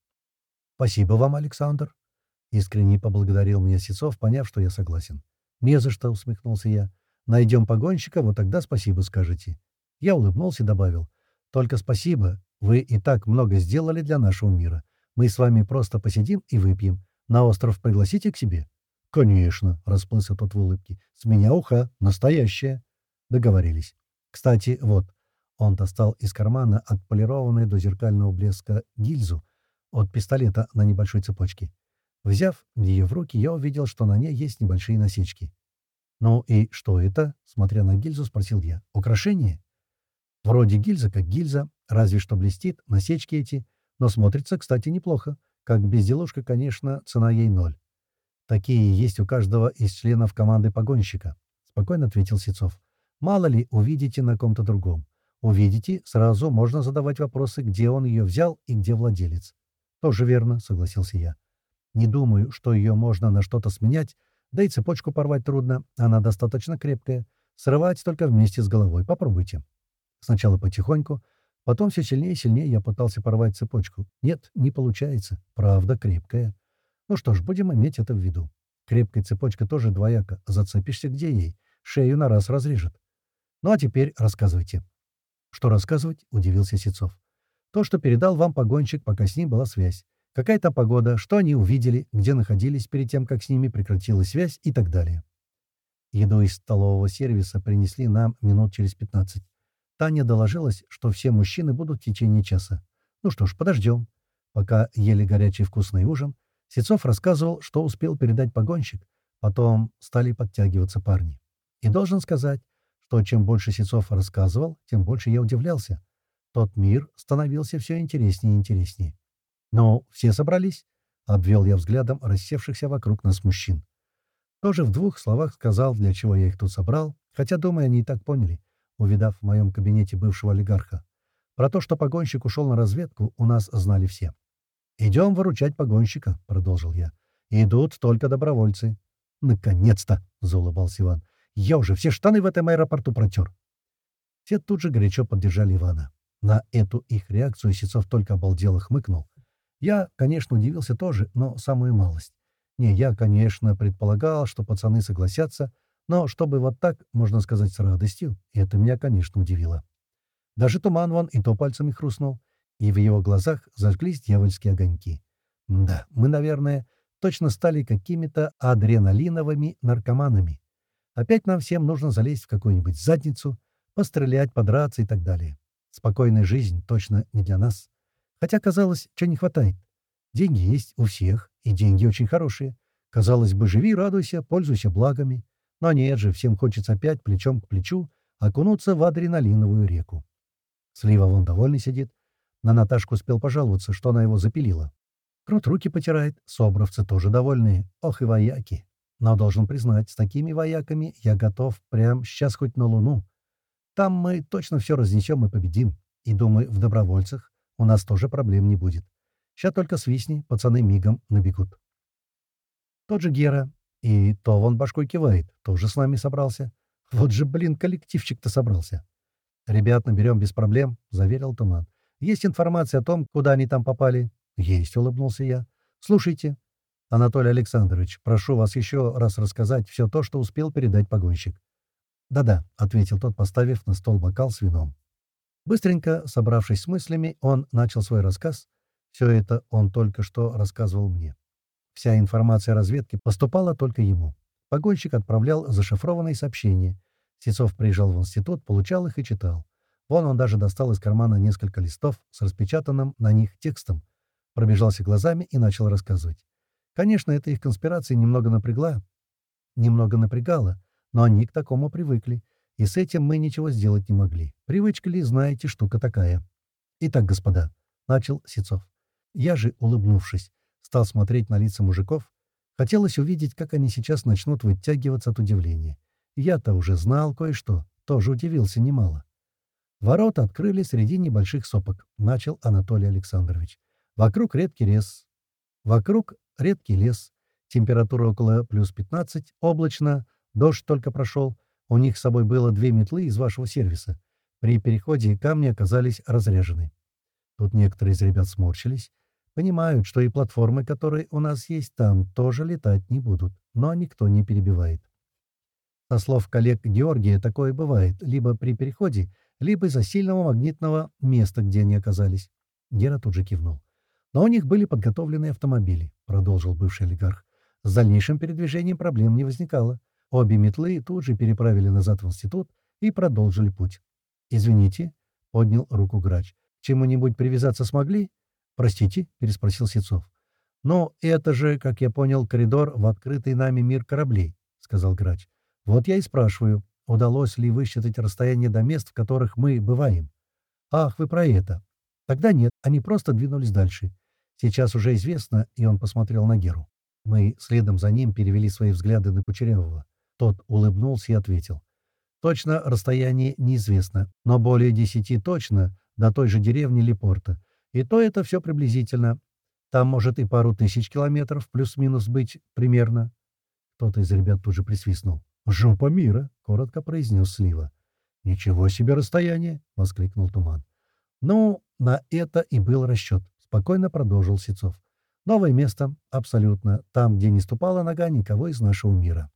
«Спасибо вам, Александр!» Искренне поблагодарил меня Сецов, поняв, что я согласен. «Не за что», — усмехнулся я. «Найдем погонщика, вот тогда спасибо скажете». Я улыбнулся и добавил. «Только спасибо. Вы и так много сделали для нашего мира. Мы с вами просто посидим и выпьем. На остров пригласите к себе?» «Конечно», — расплылся тот в улыбке. «С меня уха. Настоящая». Договорились. «Кстати, вот». Он достал из кармана отполированную до зеркального блеска гильзу, от пистолета на небольшой цепочке. Взяв ее в руки, я увидел, что на ней есть небольшие насечки. «Ну и что это?» — смотря на гильзу, спросил я. «Украшение?» «Вроде гильза, как гильза, разве что блестит, насечки эти, но смотрится, кстати, неплохо. Как безделушка, конечно, цена ей ноль. Такие есть у каждого из членов команды погонщика», — спокойно ответил Сецов. «Мало ли, увидите на ком-то другом. Увидите, сразу можно задавать вопросы, где он ее взял и где владелец. «Тоже верно», — согласился я. «Не думаю, что ее можно на что-то сменять, да и цепочку порвать трудно, она достаточно крепкая. Срывать только вместе с головой. Попробуйте». Сначала потихоньку, потом все сильнее и сильнее я пытался порвать цепочку. Нет, не получается. Правда, крепкая. Ну что ж, будем иметь это в виду. Крепкая цепочка тоже двояка. Зацепишься где ей. Шею на раз разрежет. Ну а теперь рассказывайте. Что рассказывать? — удивился Сецов. То, что передал вам погонщик, пока с ним была связь. Какая то погода, что они увидели, где находились перед тем, как с ними прекратилась связь и так далее. Еду из столового сервиса принесли нам минут через 15. Таня доложилась, что все мужчины будут в течение часа. Ну что ж, подождем. Пока ели горячий вкусный ужин, Сецов рассказывал, что успел передать погонщик. Потом стали подтягиваться парни. И должен сказать, что чем больше Сецов рассказывал, тем больше я удивлялся. Тот мир становился все интереснее и интереснее. «Ну, все собрались?» — обвел я взглядом рассевшихся вокруг нас мужчин. Тоже в двух словах сказал, для чего я их тут собрал, хотя, думаю, они и так поняли, увидав в моем кабинете бывшего олигарха. Про то, что погонщик ушел на разведку, у нас знали все. «Идем выручать погонщика», — продолжил я. «Идут только добровольцы». «Наконец-то!» — заулыбался Иван. «Я уже все штаны в этом аэропорту протер». Все тут же горячо поддержали Ивана. На эту их реакцию Сецов только обалдело хмыкнул. Я, конечно, удивился тоже, но самую малость. Не, я, конечно, предполагал, что пацаны согласятся, но чтобы вот так, можно сказать, с радостью, это меня, конечно, удивило. Даже туман вон и то пальцами хрустнул, и в его глазах зажглись дьявольские огоньки. Да, мы, наверное, точно стали какими-то адреналиновыми наркоманами. Опять нам всем нужно залезть в какую-нибудь задницу, пострелять, подраться и так далее. Спокойная жизнь точно не для нас. Хотя, казалось, что не хватает. Деньги есть у всех, и деньги очень хорошие. Казалось бы, живи, радуйся, пользуйся благами. Но нет же, всем хочется опять плечом к плечу окунуться в адреналиновую реку. Слива вон довольный сидит. На Наташку успел пожаловаться, что она его запилила. Крот руки потирает, собровцы тоже довольные. Ох и вояки. Но должен признать, с такими вояками я готов прям сейчас хоть на Луну. Там мы точно все разнесем и победим. И думаю, в добровольцах у нас тоже проблем не будет. Сейчас только свистни, пацаны мигом набегут. Тот же Гера, и то вон башкой кивает, тоже с нами собрался. Вот же, блин, коллективчик-то собрался. «Ребят наберем без проблем», — заверил Туман. «Есть информация о том, куда они там попали?» «Есть», — улыбнулся я. «Слушайте, Анатолий Александрович, прошу вас еще раз рассказать все то, что успел передать погонщик». «Да-да», — ответил тот, поставив на стол бокал с вином. Быстренько, собравшись с мыслями, он начал свой рассказ, все это он только что рассказывал мне. Вся информация разведки поступала только ему. Погонщик отправлял зашифрованные сообщения. Сецов приезжал в институт, получал их и читал. Вон он даже достал из кармана несколько листов с распечатанным на них текстом, пробежался глазами и начал рассказывать. Конечно, эта их конспирация немного напрягла, немного напрягала, но они к такому привыкли, и с этим мы ничего сделать не могли. Привычка ли, знаете, штука такая. Итак, господа, — начал Сецов. Я же, улыбнувшись, стал смотреть на лица мужиков. Хотелось увидеть, как они сейчас начнут вытягиваться от удивления. Я-то уже знал кое-что, тоже удивился немало. Ворота открыли среди небольших сопок, начал Анатолий Александрович. Вокруг редкий лес. Вокруг редкий лес. Температура около плюс 15, облачно, дождь только прошел. У них с собой было две метлы из вашего сервиса. При переходе камни оказались разряжены. Тут некоторые из ребят сморщились, Понимают, что и платформы, которые у нас есть там, тоже летать не будут, но никто не перебивает. Со слов коллег Георгия, такое бывает либо при переходе, либо из-за сильного магнитного места, где они оказались. Гера тут же кивнул. Но у них были подготовленные автомобили, продолжил бывший олигарх. С дальнейшим передвижением проблем не возникало. Обе метлы тут же переправили назад в институт и продолжили путь. «Извините», — поднял руку грач, — «чему-нибудь привязаться смогли?» «Простите?» — переспросил Сецов. «Ну, это же, как я понял, коридор в открытый нами мир кораблей», — сказал Грач. «Вот я и спрашиваю, удалось ли высчитать расстояние до мест, в которых мы бываем?» «Ах, вы про это!» «Тогда нет, они просто двинулись дальше. Сейчас уже известно», — и он посмотрел на Геру. Мы следом за ним перевели свои взгляды на Кучерявого. Тот улыбнулся и ответил. «Точно расстояние неизвестно, но более десяти точно до той же деревни Лепорта. И то это все приблизительно. Там может и пару тысяч километров плюс-минус быть примерно. Кто-то из ребят тут же присвистнул. «Жопа мира!» — коротко произнес Слива. «Ничего себе расстояние!» — воскликнул Туман. «Ну, на это и был расчет», — спокойно продолжил Сецов. «Новое место, абсолютно, там, где не ступала нога никого из нашего мира».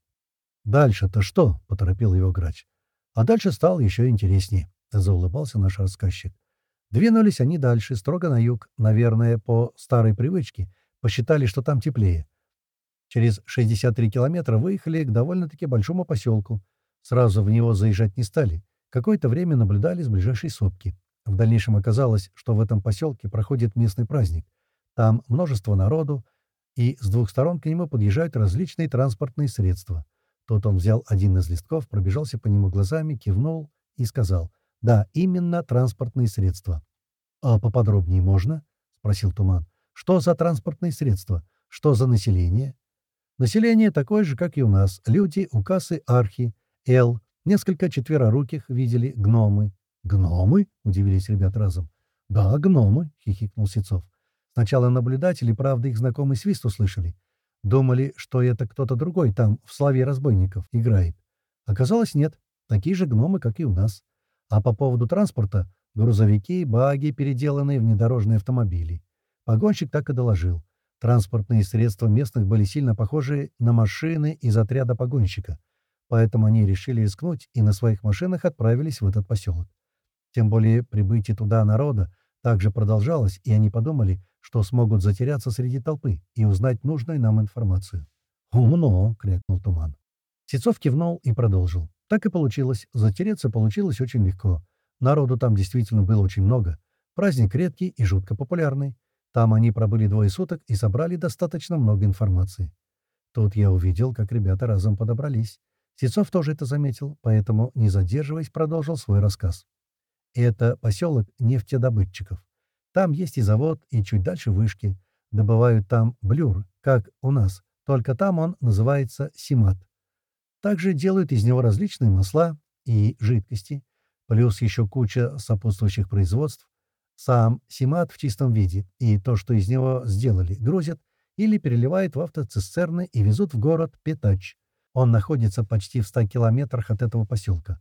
«Дальше-то что?» — поторопил его грач. «А дальше стало еще интереснее», — заулыбался наш рассказчик. Двинулись они дальше, строго на юг, наверное, по старой привычке, посчитали, что там теплее. Через 63 километра выехали к довольно-таки большому поселку. Сразу в него заезжать не стали. Какое-то время наблюдали с ближайшей сопки. В дальнейшем оказалось, что в этом поселке проходит местный праздник. Там множество народу, и с двух сторон к нему подъезжают различные транспортные средства. Тут он взял один из листков, пробежался по нему глазами, кивнул и сказал да, именно транспортные средства. А поподробнее можно? Спросил Туман. Что за транспортные средства? Что за население? Население такое же, как и у нас. Люди, укасы, архи, эл, несколько четвероруких видели гномы. «Гномы?» — удивились ребят разом. «Да, гномы», — хихикнул Сецов. Сначала наблюдатели, правда, их знакомый свист услышали. Думали, что это кто-то другой там, в славе разбойников, играет. Оказалось, нет. Такие же гномы, как и у нас. А по поводу транспорта — грузовики, баги, переделанные внедорожные автомобили. Погонщик так и доложил. Транспортные средства местных были сильно похожи на машины из отряда погонщика, поэтому они решили рискнуть и на своих машинах отправились в этот поселок. Тем более прибытие туда народа также продолжалось, и они подумали, что смогут затеряться среди толпы и узнать нужную нам информацию. «Умно!» — крякнул Туман. Сецов кивнул и продолжил. Так и получилось. Затереться получилось очень легко. Народу там действительно было очень много. Праздник редкий и жутко популярный. Там они пробыли двое суток и собрали достаточно много информации. Тут я увидел, как ребята разом подобрались. Сецов тоже это заметил, поэтому, не задерживаясь, продолжил свой рассказ. Это поселок нефтедобытчиков. Там есть и завод, и чуть дальше вышки. Добывают там блюр, как у нас, только там он называется симат. Также делают из него различные масла и жидкости, плюс еще куча сопутствующих производств. Сам симат в чистом виде, и то, что из него сделали, грузят или переливают в автоцистерны и везут в город Петач. Он находится почти в 100 километрах от этого поселка.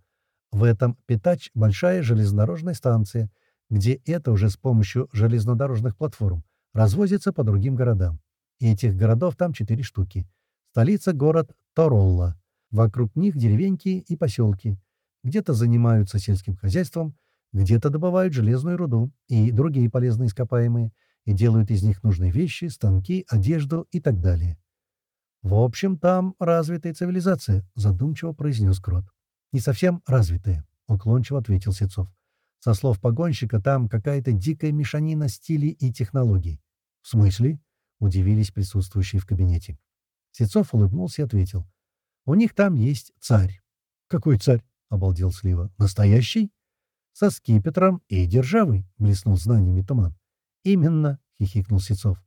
В этом Петач — большая железнодорожная станция, где это уже с помощью железнодорожных платформ развозится по другим городам. И этих городов там четыре штуки. Столица — город Торолла. Вокруг них деревеньки и поселки. Где-то занимаются сельским хозяйством, где-то добывают железную руду и другие полезные ископаемые, и делают из них нужные вещи, станки, одежду и так далее. «В общем, там развитая цивилизация», — задумчиво произнес Крот. «Не совсем развитая», — уклончиво ответил Сецов. «Со слов погонщика, там какая-то дикая мешанина стилей и технологий». «В смысле?» — удивились присутствующие в кабинете. Сецов улыбнулся и ответил. «У них там есть царь». «Какой царь?» — обалдел Слива. «Настоящий?» «Со скипетром и державой», — блеснул знаниями туман. «Именно», — хихикнул Сецов.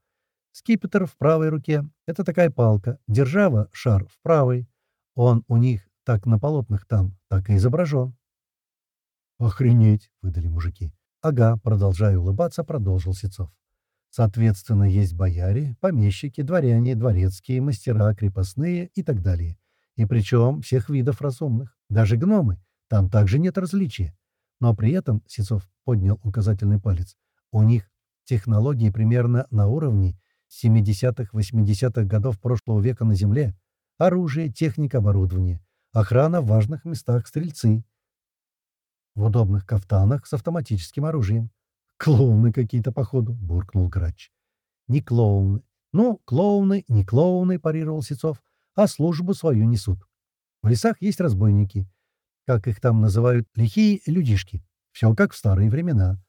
«Скипетр в правой руке. Это такая палка. Держава, шар, в правой. Он у них так на полотнах там, так и изображен». «Охренеть!» — выдали мужики. «Ага», — продолжая улыбаться, продолжил Сецов. Соответственно, есть бояре, помещики, дворяне, дворецкие, мастера, крепостные и так далее. И причем всех видов разумных. Даже гномы. Там также нет различия. Но при этом, Сецов поднял указательный палец, у них технологии примерно на уровне 70-80-х годов прошлого века на Земле. Оружие, техника, оборудование. Охрана в важных местах, стрельцы. В удобных кафтанах с автоматическим оружием. «Клоуны какие-то, походу», — буркнул грач. «Не клоуны. Ну, клоуны, не клоуны», — парировал Сецов, — «а службу свою несут. В лесах есть разбойники. Как их там называют, лихие людишки. Все как в старые времена.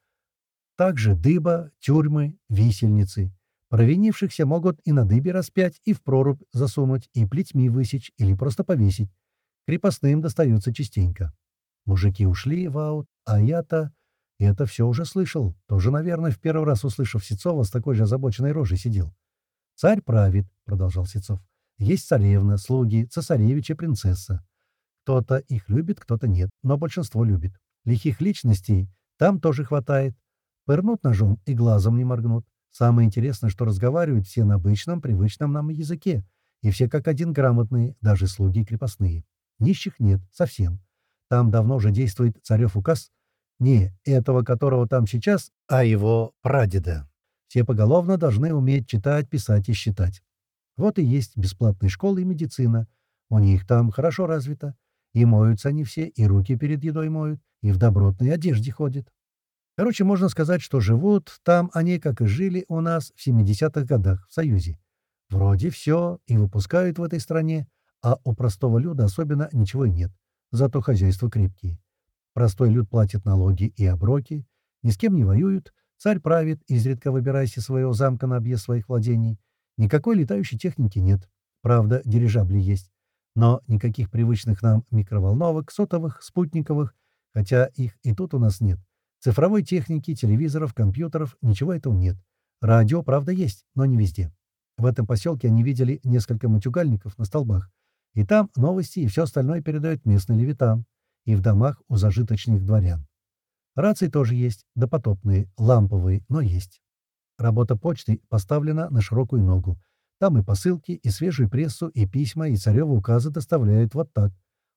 Также дыба, тюрьмы, висельницы. Провинившихся могут и на дыбе распять, и в прорубь засунуть, и плетьми высечь, или просто повесить. Крепостным достаются частенько. Мужики ушли в аут, а я-то... Это все уже слышал. Тоже, наверное, в первый раз услышав Сецова, с такой же озабоченной рожей сидел. «Царь правит», — продолжал Сецов. «Есть царевна, слуги, цесаревич и принцесса. Кто-то их любит, кто-то нет, но большинство любит. Лихих личностей там тоже хватает. Пырнут ножом и глазом не моргнут. Самое интересное, что разговаривают все на обычном, привычном нам языке. И все как один грамотные, даже слуги и крепостные. Нищих нет, совсем. Там давно уже действует царев указ — не этого, которого там сейчас, а его прадеда. Все поголовно должны уметь читать, писать и считать. Вот и есть бесплатные школы и медицина. У них там хорошо развито. И моются они все, и руки перед едой моют, и в добротной одежде ходят. Короче, можно сказать, что живут там они, как и жили у нас в 70-х годах в Союзе. Вроде все, и выпускают в этой стране, а у простого люда особенно ничего и нет. Зато хозяйства крепкие. Простой люд платит налоги и оброки, ни с кем не воюют, царь правит, изредка выбираясь из своего замка на объезд своих владений. Никакой летающей техники нет. Правда, дирижабли есть. Но никаких привычных нам микроволновок, сотовых, спутниковых, хотя их и тут у нас нет. Цифровой техники, телевизоров, компьютеров, ничего этого нет. Радио, правда, есть, но не везде. В этом поселке они видели несколько матюгальников на столбах. И там новости и все остальное передает местный левитан и в домах у зажиточных дворян. Рации тоже есть, допотопные, ламповые, но есть. Работа почты поставлена на широкую ногу. Там и посылки, и свежую прессу, и письма, и царевы указы доставляют вот так.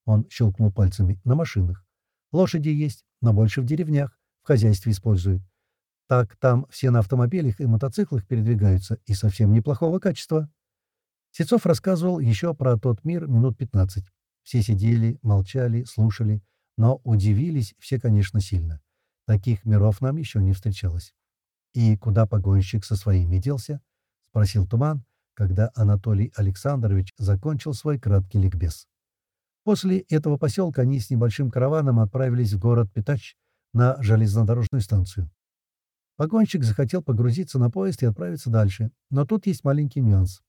Он щелкнул пальцами. На машинах. Лошади есть, но больше в деревнях. В хозяйстве используют. Так там все на автомобилях и мотоциклах передвигаются, и совсем неплохого качества. Сецов рассказывал еще про тот мир минут пятнадцать. Все сидели, молчали, слушали, но удивились все, конечно, сильно. Таких миров нам еще не встречалось. «И куда погонщик со своими делся?» — спросил Туман, когда Анатолий Александрович закончил свой краткий ликбез. После этого поселка они с небольшим караваном отправились в город Питач, на железнодорожную станцию. Погонщик захотел погрузиться на поезд и отправиться дальше, но тут есть маленький нюанс.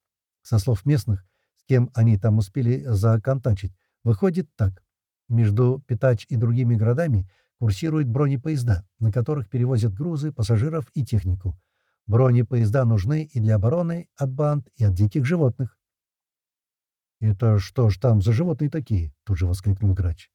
Со слов местных, с кем они там успели законтачить, выходит так. Между Питач и другими городами курсируют бронепоезда, на которых перевозят грузы, пассажиров и технику. Бронепоезда нужны и для обороны от банд, и от диких животных. «Это что ж там за животные такие?» — тут же воскликнул грач.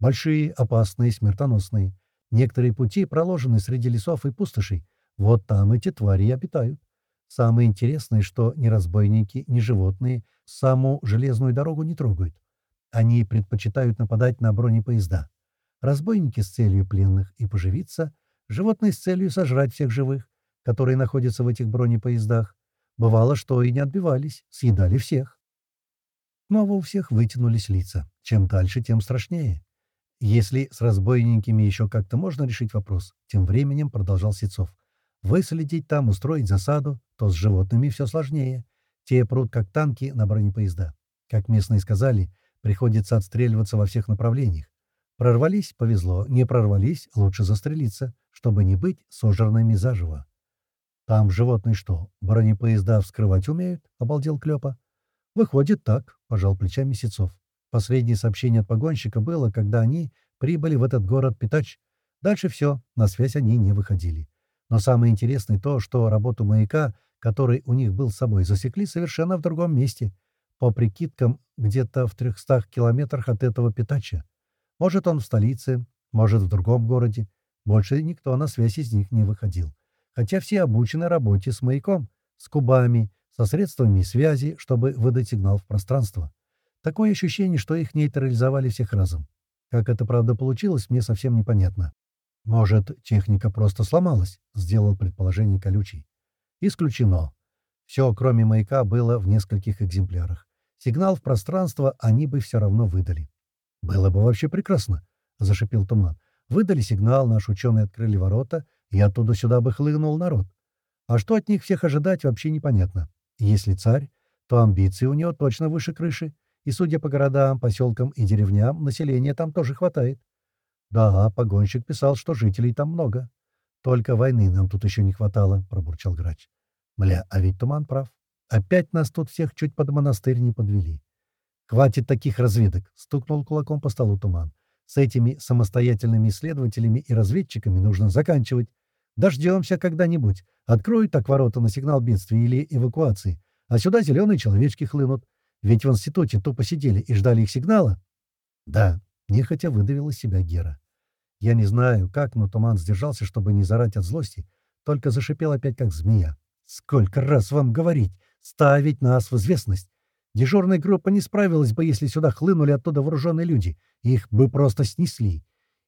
«Большие, опасные, смертоносные. Некоторые пути проложены среди лесов и пустошей. Вот там эти твари и обитают. Самое интересное, что ни разбойники, ни животные саму железную дорогу не трогают. Они предпочитают нападать на бронепоезда. Разбойники с целью пленных и поживиться, животные с целью сожрать всех живых, которые находятся в этих бронепоездах. Бывало, что и не отбивались, съедали всех. Снова у всех вытянулись лица. Чем дальше, тем страшнее. Если с разбойниками еще как-то можно решить вопрос, тем временем продолжал Сецов. Выследить там, устроить засаду, то с животными все сложнее. Те прут, как танки, на бронепоезда. Как местные сказали, приходится отстреливаться во всех направлениях. Прорвались — повезло, не прорвались — лучше застрелиться, чтобы не быть сожранными заживо. «Там животные что, бронепоезда вскрывать умеют?» — обалдел Клёпа. «Выходит так», — пожал плечами Сецов. Последнее сообщение от погонщика было, когда они прибыли в этот город Питач. Дальше все, на связь они не выходили. Но самое интересное то, что работу маяка, который у них был с собой, засекли совершенно в другом месте. По прикидкам, где-то в 300 километрах от этого Питача. Может, он в столице, может, в другом городе. Больше никто на связь из них не выходил. Хотя все обучены работе с маяком, с кубами, со средствами связи, чтобы выдать сигнал в пространство. Такое ощущение, что их нейтрализовали всех разом. Как это, правда, получилось, мне совсем непонятно. «Может, техника просто сломалась?» — сделал предположение колючий. «Исключено. Все, кроме маяка, было в нескольких экземплярах. Сигнал в пространство они бы все равно выдали». «Было бы вообще прекрасно», — зашипел Туман. «Выдали сигнал, наши ученые открыли ворота, и оттуда сюда бы хлынул народ. А что от них всех ожидать, вообще непонятно. Если царь, то амбиции у него точно выше крыши, и, судя по городам, поселкам и деревням, населения там тоже хватает. Да, погонщик писал, что жителей там много. Только войны нам тут еще не хватало, — пробурчал грач. Мля, а ведь Туман прав. Опять нас тут всех чуть под монастырь не подвели. «Хватит таких разведок!» — стукнул кулаком по столу Туман. «С этими самостоятельными исследователями и разведчиками нужно заканчивать. Дождемся когда-нибудь. Откроют так ворота на сигнал бедствия или эвакуации, а сюда зеленые человечки хлынут. Ведь в институте то посидели и ждали их сигнала. Да, нехотя выдавил из себя Гера. Я не знаю, как, но Туман сдержался, чтобы не зарать от злости, только зашипел опять, как змея. «Сколько раз вам говорить? Ставить нас в известность! Дежурная группа не справилась бы, если сюда хлынули оттуда вооруженные люди. Их бы просто снесли.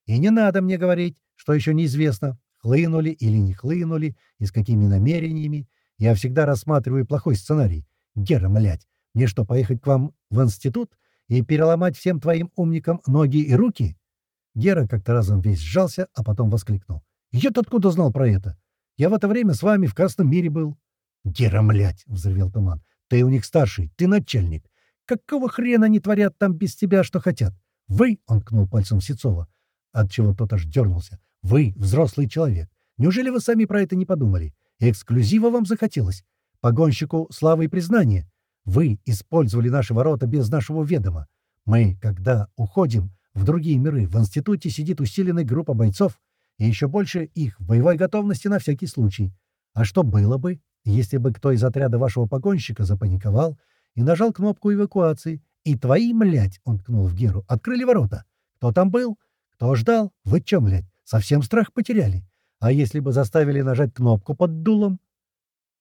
И не надо мне говорить, что еще неизвестно, хлынули или не хлынули, и с какими намерениями. Я всегда рассматриваю плохой сценарий. Гера, млядь, мне что, поехать к вам в институт и переломать всем твоим умникам ноги и руки?» Гера как-то разом весь сжался, а потом воскликнул. «Я-то откуда знал про это? Я в это время с вами в Красном мире был». «Гера, млядь!» — взревел Туман. «Ты у них старший, ты начальник. Какого хрена они творят там без тебя, что хотят? Вы, — он ткнул пальцем Сецова, отчего тот аж дернулся, — вы взрослый человек. Неужели вы сами про это не подумали? Эксклюзива вам захотелось? Погонщику славы и признания? Вы использовали наши ворота без нашего ведома. Мы, когда уходим в другие миры, в институте сидит усиленная группа бойцов, и еще больше их боевой готовности на всякий случай. А что было бы, если бы кто из отряда вашего погонщика запаниковал и нажал кнопку эвакуации, и твои, млядь, он ткнул в Геру, открыли ворота? Кто там был? Кто ждал? Вы чё, млядь, совсем страх потеряли? А если бы заставили нажать кнопку под дулом?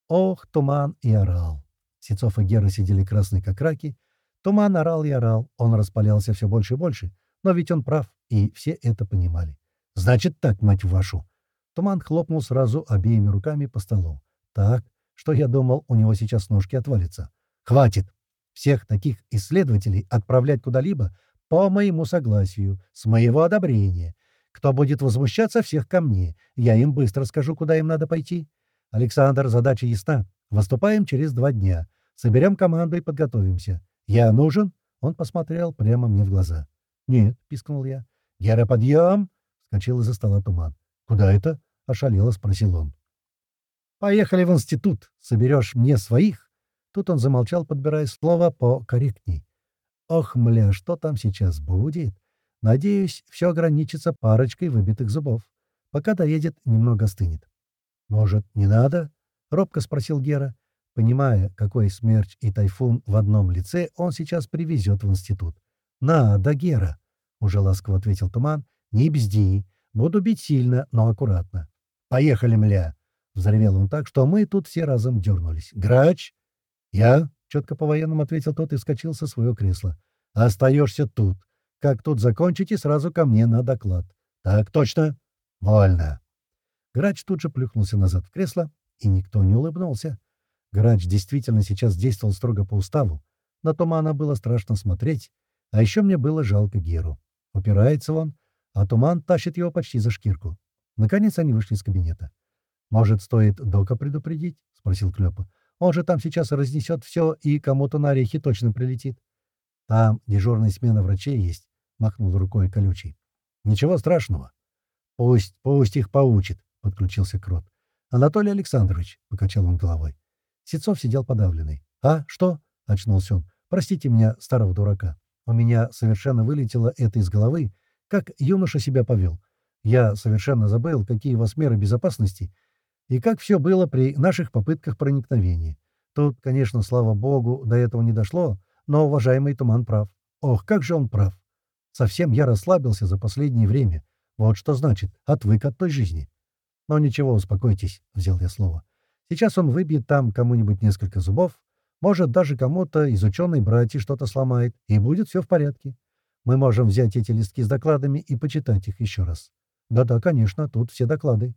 Ох, туман и орал. Сецов и Гера сидели красные, как раки. Туман орал и орал, он распалялся все больше и больше. Но ведь он прав, и все это понимали. «Значит так, мать вашу!» Туман хлопнул сразу обеими руками по столу. «Так, что я думал, у него сейчас ножки отвалятся. Хватит! Всех таких исследователей отправлять куда-либо по моему согласию, с моего одобрения. Кто будет возмущаться, всех ко мне. Я им быстро скажу, куда им надо пойти. Александр, задача ясна. Выступаем через два дня. Соберем команду и подготовимся. Я нужен?» Он посмотрел прямо мне в глаза. «Нет», — пискнул я. «Гера, подъем!» — вскочил из-за стола туман. «Куда это?» — ошалело спросил он. «Поехали в институт. Соберешь мне своих?» Тут он замолчал, подбирая слово покорректней. «Ох, мля, что там сейчас будет? Надеюсь, все ограничится парочкой выбитых зубов. Пока доедет, немного остынет». «Может, не надо?» — робко спросил Гера. Понимая, какой смерч и тайфун в одном лице он сейчас привезет в институт. «Надо, Гера!» — уже ласково ответил Туман. «Не бзди. Буду бить сильно, но аккуратно». «Поехали, мля!» — взревел он так, что мы тут все разом дернулись. «Грач!» «Я?» — четко по-военному ответил тот и вскочил со своего кресла. «Остаешься тут. Как тут закончите, сразу ко мне на доклад». «Так точно?» «Вольно». Грач тут же плюхнулся назад в кресло, и никто не улыбнулся. Грач действительно сейчас действовал строго по уставу. На Тумана было страшно смотреть, а еще мне было жалко Геру. Упирается он, а Туман тащит его почти за шкирку. Наконец они вышли из кабинета. «Может, стоит Дока предупредить?» — спросил Клёпа. Он же там сейчас разнесет все, и кому-то на орехи точно прилетит. Там дежурная смена врачей есть, — махнул рукой колючий. Ничего страшного. Пусть, пусть их поучит, — подключился Крот. Анатолий Александрович, — покачал он головой. Сецов сидел подавленный. «А, что?» — очнулся он. «Простите меня, старого дурака. У меня совершенно вылетело это из головы, как юноша себя повел. Я совершенно забыл, какие у вас меры безопасности, и как все было при наших попытках проникновения. Тут, конечно, слава богу, до этого не дошло, но уважаемый Туман прав. Ох, как же он прав. Совсем я расслабился за последнее время. Вот что значит, отвык от той жизни. Но ничего, успокойтесь, — взял я слово. Сейчас он выбьет там кому-нибудь несколько зубов, может, даже кому-то из ученой братья что-то сломает, и будет все в порядке. Мы можем взять эти листки с докладами и почитать их еще раз. Да-да, конечно, тут все доклады.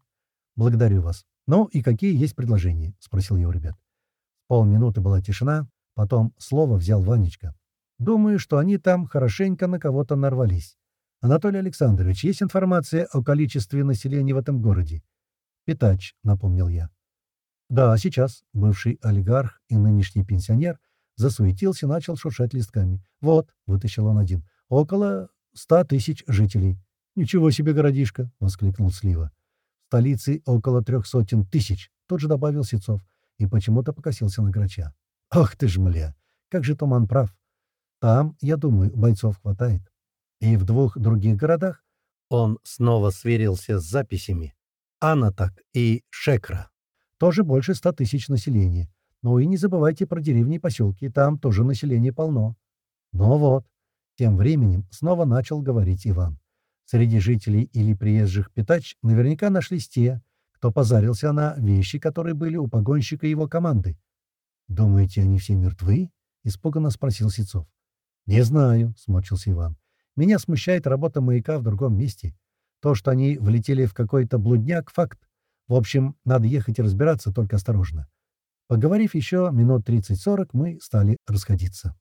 Благодарю вас. «Ну и какие есть предложения?» — спросил я у ребят. Полминуты была тишина, потом слово взял Ванечка. «Думаю, что они там хорошенько на кого-то нарвались. Анатолий Александрович, есть информация о количестве населения в этом городе?» «Питач», — напомнил я. «Да, сейчас», — бывший олигарх и нынешний пенсионер засуетился, начал шуршать листками. «Вот», — вытащил он один, — «около ста тысяч жителей». «Ничего себе городишко!» — воскликнул Слива столице около трех сотен тысяч», — тут же добавил Сецов и почему-то покосился на Грача. «Ах ты ж, мля! Как же Туман прав! Там, я думаю, бойцов хватает. И в двух других городах он снова сверился с записями. Анатак и Шекра. Тоже больше ста тысяч населения. Ну и не забывайте про деревни и поселки, там тоже население полно. Ну вот, тем временем снова начал говорить Иван. Среди жителей или приезжих Питач наверняка нашлись те, кто позарился на вещи, которые были у погонщика его команды. «Думаете, они все мертвы?» — испуганно спросил Сецов. «Не знаю», — смочился Иван. «Меня смущает работа маяка в другом месте. То, что они влетели в какой-то блудняк — факт. В общем, надо ехать и разбираться, только осторожно». Поговорив еще минут 30-40, мы стали расходиться.